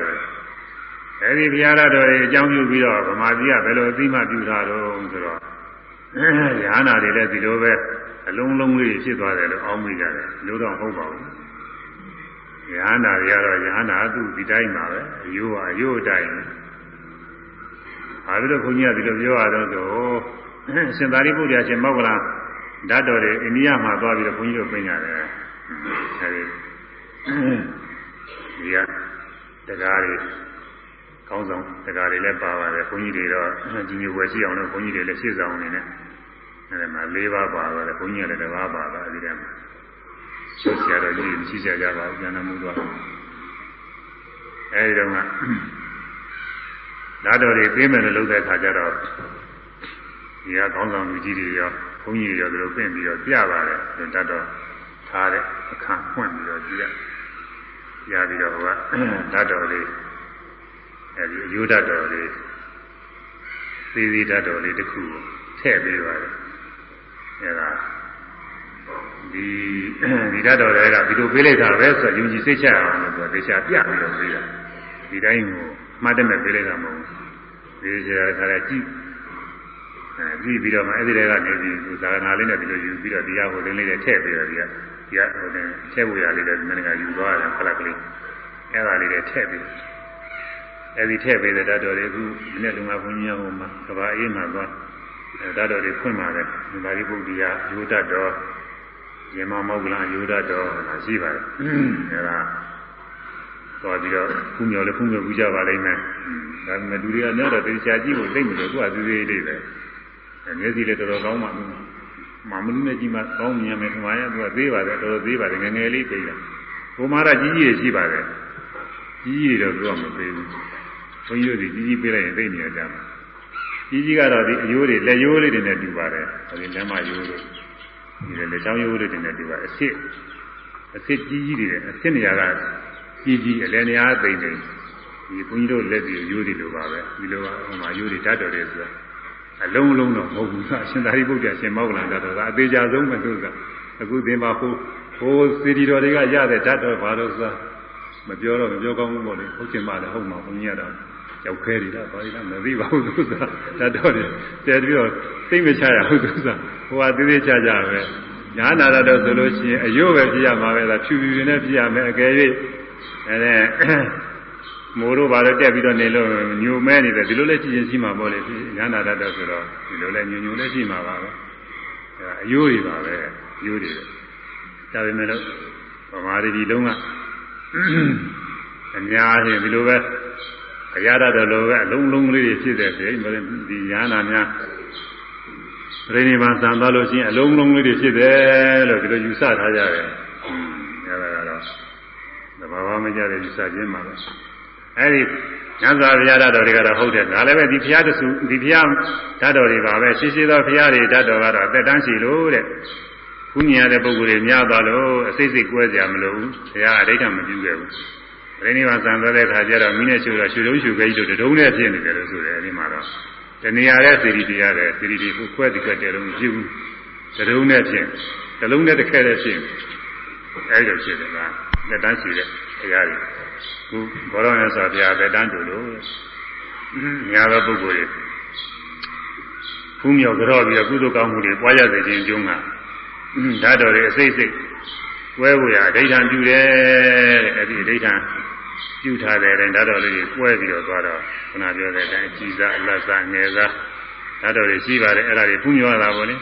အဲဒီဘုရားတော်ရဲ့အကြောင်းပြုပြီးတော့ဗမာပြည်ကဘယ်လိုအသိမှပြုထားတော့ဆိုတော့ရဟနာတွေလည်းဒီလိုပဲအလုံးလုံးလေးဖြစ်သွားတယ်လို့အောင်းမိကြတယ်လို့တော့ဟုတ်ပါဘူးရဟနာတွေကတော့ရဟနာသူ့ဒီတိုင်းပါပဲအယိုးဟာအယိုးတိုင်းဘာလို့ခွန်ကြီးကဒီလိုပြောရတော့ဆိုရှင်သာရိပုတ္တရာရှင်မောက္ကလဓာတ်တော်တွေအိန္ဒိယမှာသွားပြီးတော့ခွန်ကြီးတို့ပြင်ရတယ်အဲဒီဒီကတရားတွေ ကောင်းဆောင်တရားတွေလည်းပါပါတယ်ခွန်ကြီးတွေတော့ဒီမျိုးဝယ်ရှိအောင်လို့ခွန်ကြီးတွေလည်းရှေ့ဆောင်နေနဲ့အဲဒီမှာ၄ပါးပါပါတယ်ခွန်ကြီးကလည်းတစ်ပါးပါတာအဲဒီထဲမှာရှုပ်ကြတော့ကြီးမရှိကြကြပါဘူးဉာဏ်မှုတော့အဲဒီတော့ကဓာတ်တော်တွေသိမယ်လို့လုပ်တဲ့အခါကျတော့ဒီကကောင်းဆောင်လူကြီးတွေရောဘုန်းကြီးတွေရောသူတို့ပြင်ပြီးတော့ပြပါတယ်ဓာတ်တော်ထားတဲ့အခါဖွင့်ပြီးတော့ကြည့်ရရပြီးတော့ဟိုကဓာတ်တော်လေး အဲဒီအယုဒ္ဓတော်လေးသေးသေးဓာတ်တော်လေးတစ်ခုကိုထည့်ပေးပါတယ်အဲဒါဒီဒီဓာတ်တော်တွေကဒီလိုပေးလိုက်တာပဲဆိုတော့ယုံကြည်စိတ်ချအောင်လို့သူကသေချာပြပြီးတော့ပေးတာဒီတိုင်းကိုမှတ်တယ်မဲ့ပေးလိုက်တာမဟုတ်ဘူးဒီချာခါရကြည့်အဲကြည့်ပြီးတော့မှအဲ့ဒီတွေကနေပြီးသူသာသနာလေးနဲ့ဒီလိုယူပြီးတော့ဒီဟာကိုလင်းလေးနဲ့ထည့်ပေးတယ်ဒီကဒီကဟိုတင်ထည့်ဖို့ရလေးလည်းမင်းကယူသွားတယ်ခလက်ကလေးအဲ့ဒါလေးတွေထည့်ပြီး အဲ့ဒီထည့်ပေးတဲ့ဓာတ်တော်တွေအခုဒီနေ့လုံငါဘုန်းကြီးဟိုမှာကဘာအေးမှာသွားဓာတ်တော်တွေဖွင့်ပါတယ်ဒီပါဠိပုဒ်တရားယူတတ်တော်ရေမမောက္ကလယူတတ်တော်လာရှိပါတယ်အဲ့ဒါသွားပြီးတော့ခုမြော်လည်းခုမြော်ကြည့်ကြပါလိမ့်မယ်ဒါပေမဲ့လူတွေကများတော့တရားကြည့်ဖို့သိမလို့သူကသေးသေးလေးပဲမျက်စိလည်းတော်တော်ကောင်းမှမမလူနဲ့ကြည့်မှကောင်းမြင်မယ်ခမရသူကသေးပါတယ်တော်တော်သေးပါတယ်ငငယ်လေးသိတာဘုမာရကြီးကြီးရှိပါတယ်ကြီးကြီးတော့သူကမပေးဘူး ဘုန်းကြီးတို့ကြီးကြီးပေးလိုက်ရင်သိနေကြမှာကြီးကြီးကတော့ဒီအယိုးတွေလက်ယိုးလေးတွေနဲ့တူပါတယ်အဲဒီလက်မယိုးတွေဒီလက်ချောင်းယိုးတွေနဲ့တူပါတယ်အစ်စ်အစ်စ်ကြီးကြီးတွေအစ်စ်နေရာကကြီးကြီးအလဲနေရာသိမ့်နေဒီဘုန်းကြီးတို့လက်ပြီးယိုးတွေလိုပါပဲဒီလိုပါဟိုမှာယိုးတွေတတ်တော်တယ်ဆိုတာအလုံးလုံးတော့မဟုတ်ဘူးအရှင်သာရိပုတ္တရာရှင်မောက္ကလန်တတော်ကအသေးချာဆုံးပဲသူကအခုသင်ပါဟိုဟိုစီဒီတော်တွေကရတဲ့ဓာတ်တော်ဘာလို့ဆိုတာမပြောတော့မပြောကောင်းဘူးပေါ့လေဟုတ်ချင်ပါလေဟုတ်မှာဘုန်းကြီးကတော့ ရောက်ခဲနေတာဘာလို့လဲမသိပါဘူးသူကဓာတ်တော်တွေတဲပြီးတော့သိမချရဘူးသူကဟိုကသေးသေးချာချာပဲညာနာရတော့ဆိုလို့ရှိရင်အယုတ်ပဲပြရမှာပဲလားဖြူဖြူနဲ့ပြရမယ်အကယ်၍အဲမိုးတို့ဘာလို့တက်ပြီးတော့နေလို့ညိုမဲနေတယ်ဒီလိုလဲကြည့်ရင်ရှိမှာပေါ့လေညာနာတတ်တော့ဆိုတော့ဒီလိုလဲညိုညိုလဲရှိမှာပါပဲအဲအယိုးတွေပါပဲအယိုးတွေဒါပေမဲ့လို့ဗမာတွေဒီလုံးကအများကြီးဒီလိုပဲ အရာတတ်လို့ပဲအလုံးလုံးလေးတွေဖြစ်တဲ့ပြင်ဒီညာနာများရင်းနေပါစံသွားလို့ရှိရင်အလုံးလုံးလေးတွေဖြစ်တယ်လို့ဒီလိုယူဆထားကြတယ်။အဲဒါကတော့သဘာဝမကျတဲ့ယူဆခြင်းပါပဲ။အဲဒီညဇာဘုရားဓာတ်တော်တွေကတော့ဟုတ်တယ်ဒါလည်းပဲဒီဘုရားတဆူဒီဘုရားဓာတ်တော်တွေပါပဲရှိရှိသောဘုရားတွေဓာတ်တော်ကတော့အသက်တန်းရှိလို့တဲ့ခုမြင်ရတဲ့ပုဂ္ဂိုလ်တွေများသွားလို့အစိတ်စိတ်ကွဲကြမလို့ဘုရားအဋ္ဌမပြုခဲ့ဘူး ပြိဋိဘံဆံသွားတဲ့ခါကျတော့မိနဲ့ရှုတော့ရှုတုံးရှုခဲကြီးတို့တုံးနဲ့ဖြစ်နေတယ်လို့ဆိုတယ်အဲဒီမှာတော့တဏှာတဲ့စေတီတရားတဲ့စေတီတွေကိုခွဲတိကတဲ့လုံးကြည့်ဘူးသရုံးနဲ့ဖြင့်သလုံးနဲ့တစ်ခဲတဲ့ဖြင့်အဲဒီလိုဖြစ်တယ်ကလက်တန်းရှိတဲ့တရားတွေခုဘောရောရသော်ဘုရားလက်တန်းတူလို့ညာသောပုဂ္ဂိုလ်တွေဖူးမြော်ကြော့ပြီးတော့ကုသိုလ်ကောင်းမှုတွေပွားရစေခြင်းကျုံးကဓာတ်တော်တွေအစိမ့်စိမ့်ကွဲဝေရအဋ္ဌံပြုတယ်တဲ့အဲဒီအဋ္ဌံ ပြုထားတဲ့အတိုင်းဓာတ်တော်လေးတွေကွဲပြီးတော့သွားတော့ခုနပြောတဲ့အတိုင်းအကြီးစားအလတ်စားငယ်စားဓာတ်တော်တွေရှိပါတယ်အဲ့ဒါတွေဖူးမြော်လာပါလေ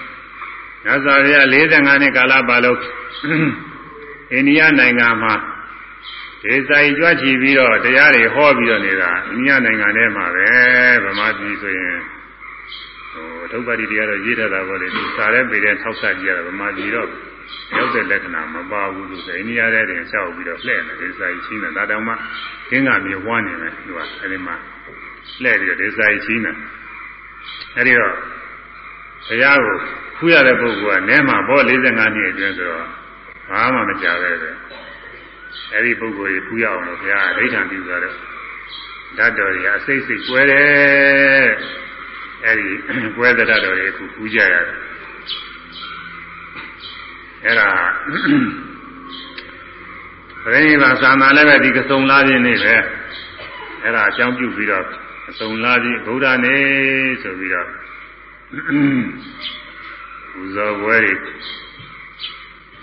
ညဇာရ45နှစ်ကာလပါလို့အိန္ဒိယနိုင်ငံမှာဒေသကြီးကြွချီပြီးတော့တရားတွေဟောပြီးတော့နေတာအိန္ဒိယနိုင်ငံထဲမှာပဲဗမာပြည်ဆိုရင်ဟိုဒုပ္ပတိတရားတော့ရေးထားတာပေါ့လေဒီစာရဲပေတဲ့ထောက်ဆကြည့်ရတာဗမာပြည်တော့ ရောက်တဲ့လက္ခဏာမပါဘူးလို့ဆိုအိန္ဒိယထဲတင်လျှောက်ပြီးတော့လှည့်နေဒေသကြီးချင်းနေတာတောင်မှခင်းကမြေဝမ်းနေတယ်သူကအဲဒီမှာလှည့်ပြီးတော့ဒေသကြီးချင်းနေအဲဒီတော့တရားကိုဖူးရတဲ့ပုဂ္ဂိုလ်ကနဲမှာဘော45နှစ်အတွင်းဆိုတော့ဘာမှမကြပဲပဲအဲ့ဒီပုဂ္ဂိုလ်ကြီးဖူးရအောင်လို့ဘုရားအဋ္ဌံပြုကြတယ်ဓာတ်တော်ကြီးအစိတ်စိတ်ကွဲတယ်အဲ့ဒီကွဲတဲ့ဓာတ်တော်ကြီးအခုဖူးကြရတယ် အဲ့ဒါပရိနိဗ္ဗာန်သာနာလည်းပဲဒီကစုံလားခြင်းနေပဲအဲ့ဒါအကြောင်းပြုပြီးတော့အစုံလားခြင်းဗုဒ္ဓနေဆိုပြီးတော့ပူဇော်ပွဲတွေ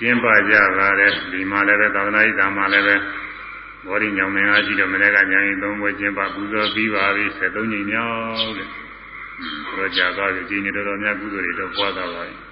ကျင်းပကြပါတယ်ဒီမှာလည်းပဲသာသနာ့ဤဓမ္မလည်းပဲဘောဓိညောင်မင်းအားရှိတော့မနေ့ကညာရင်သုံးပွဲကျင်းပပူဇော်ပြီးပါပြီ73ညမြောက်တဲ့။ဟွန်းတော့ကြာသွားပြီဒီနေ့တော်တော်များကုသိုလ်တွေတော့ပွားသွားပါပြီ။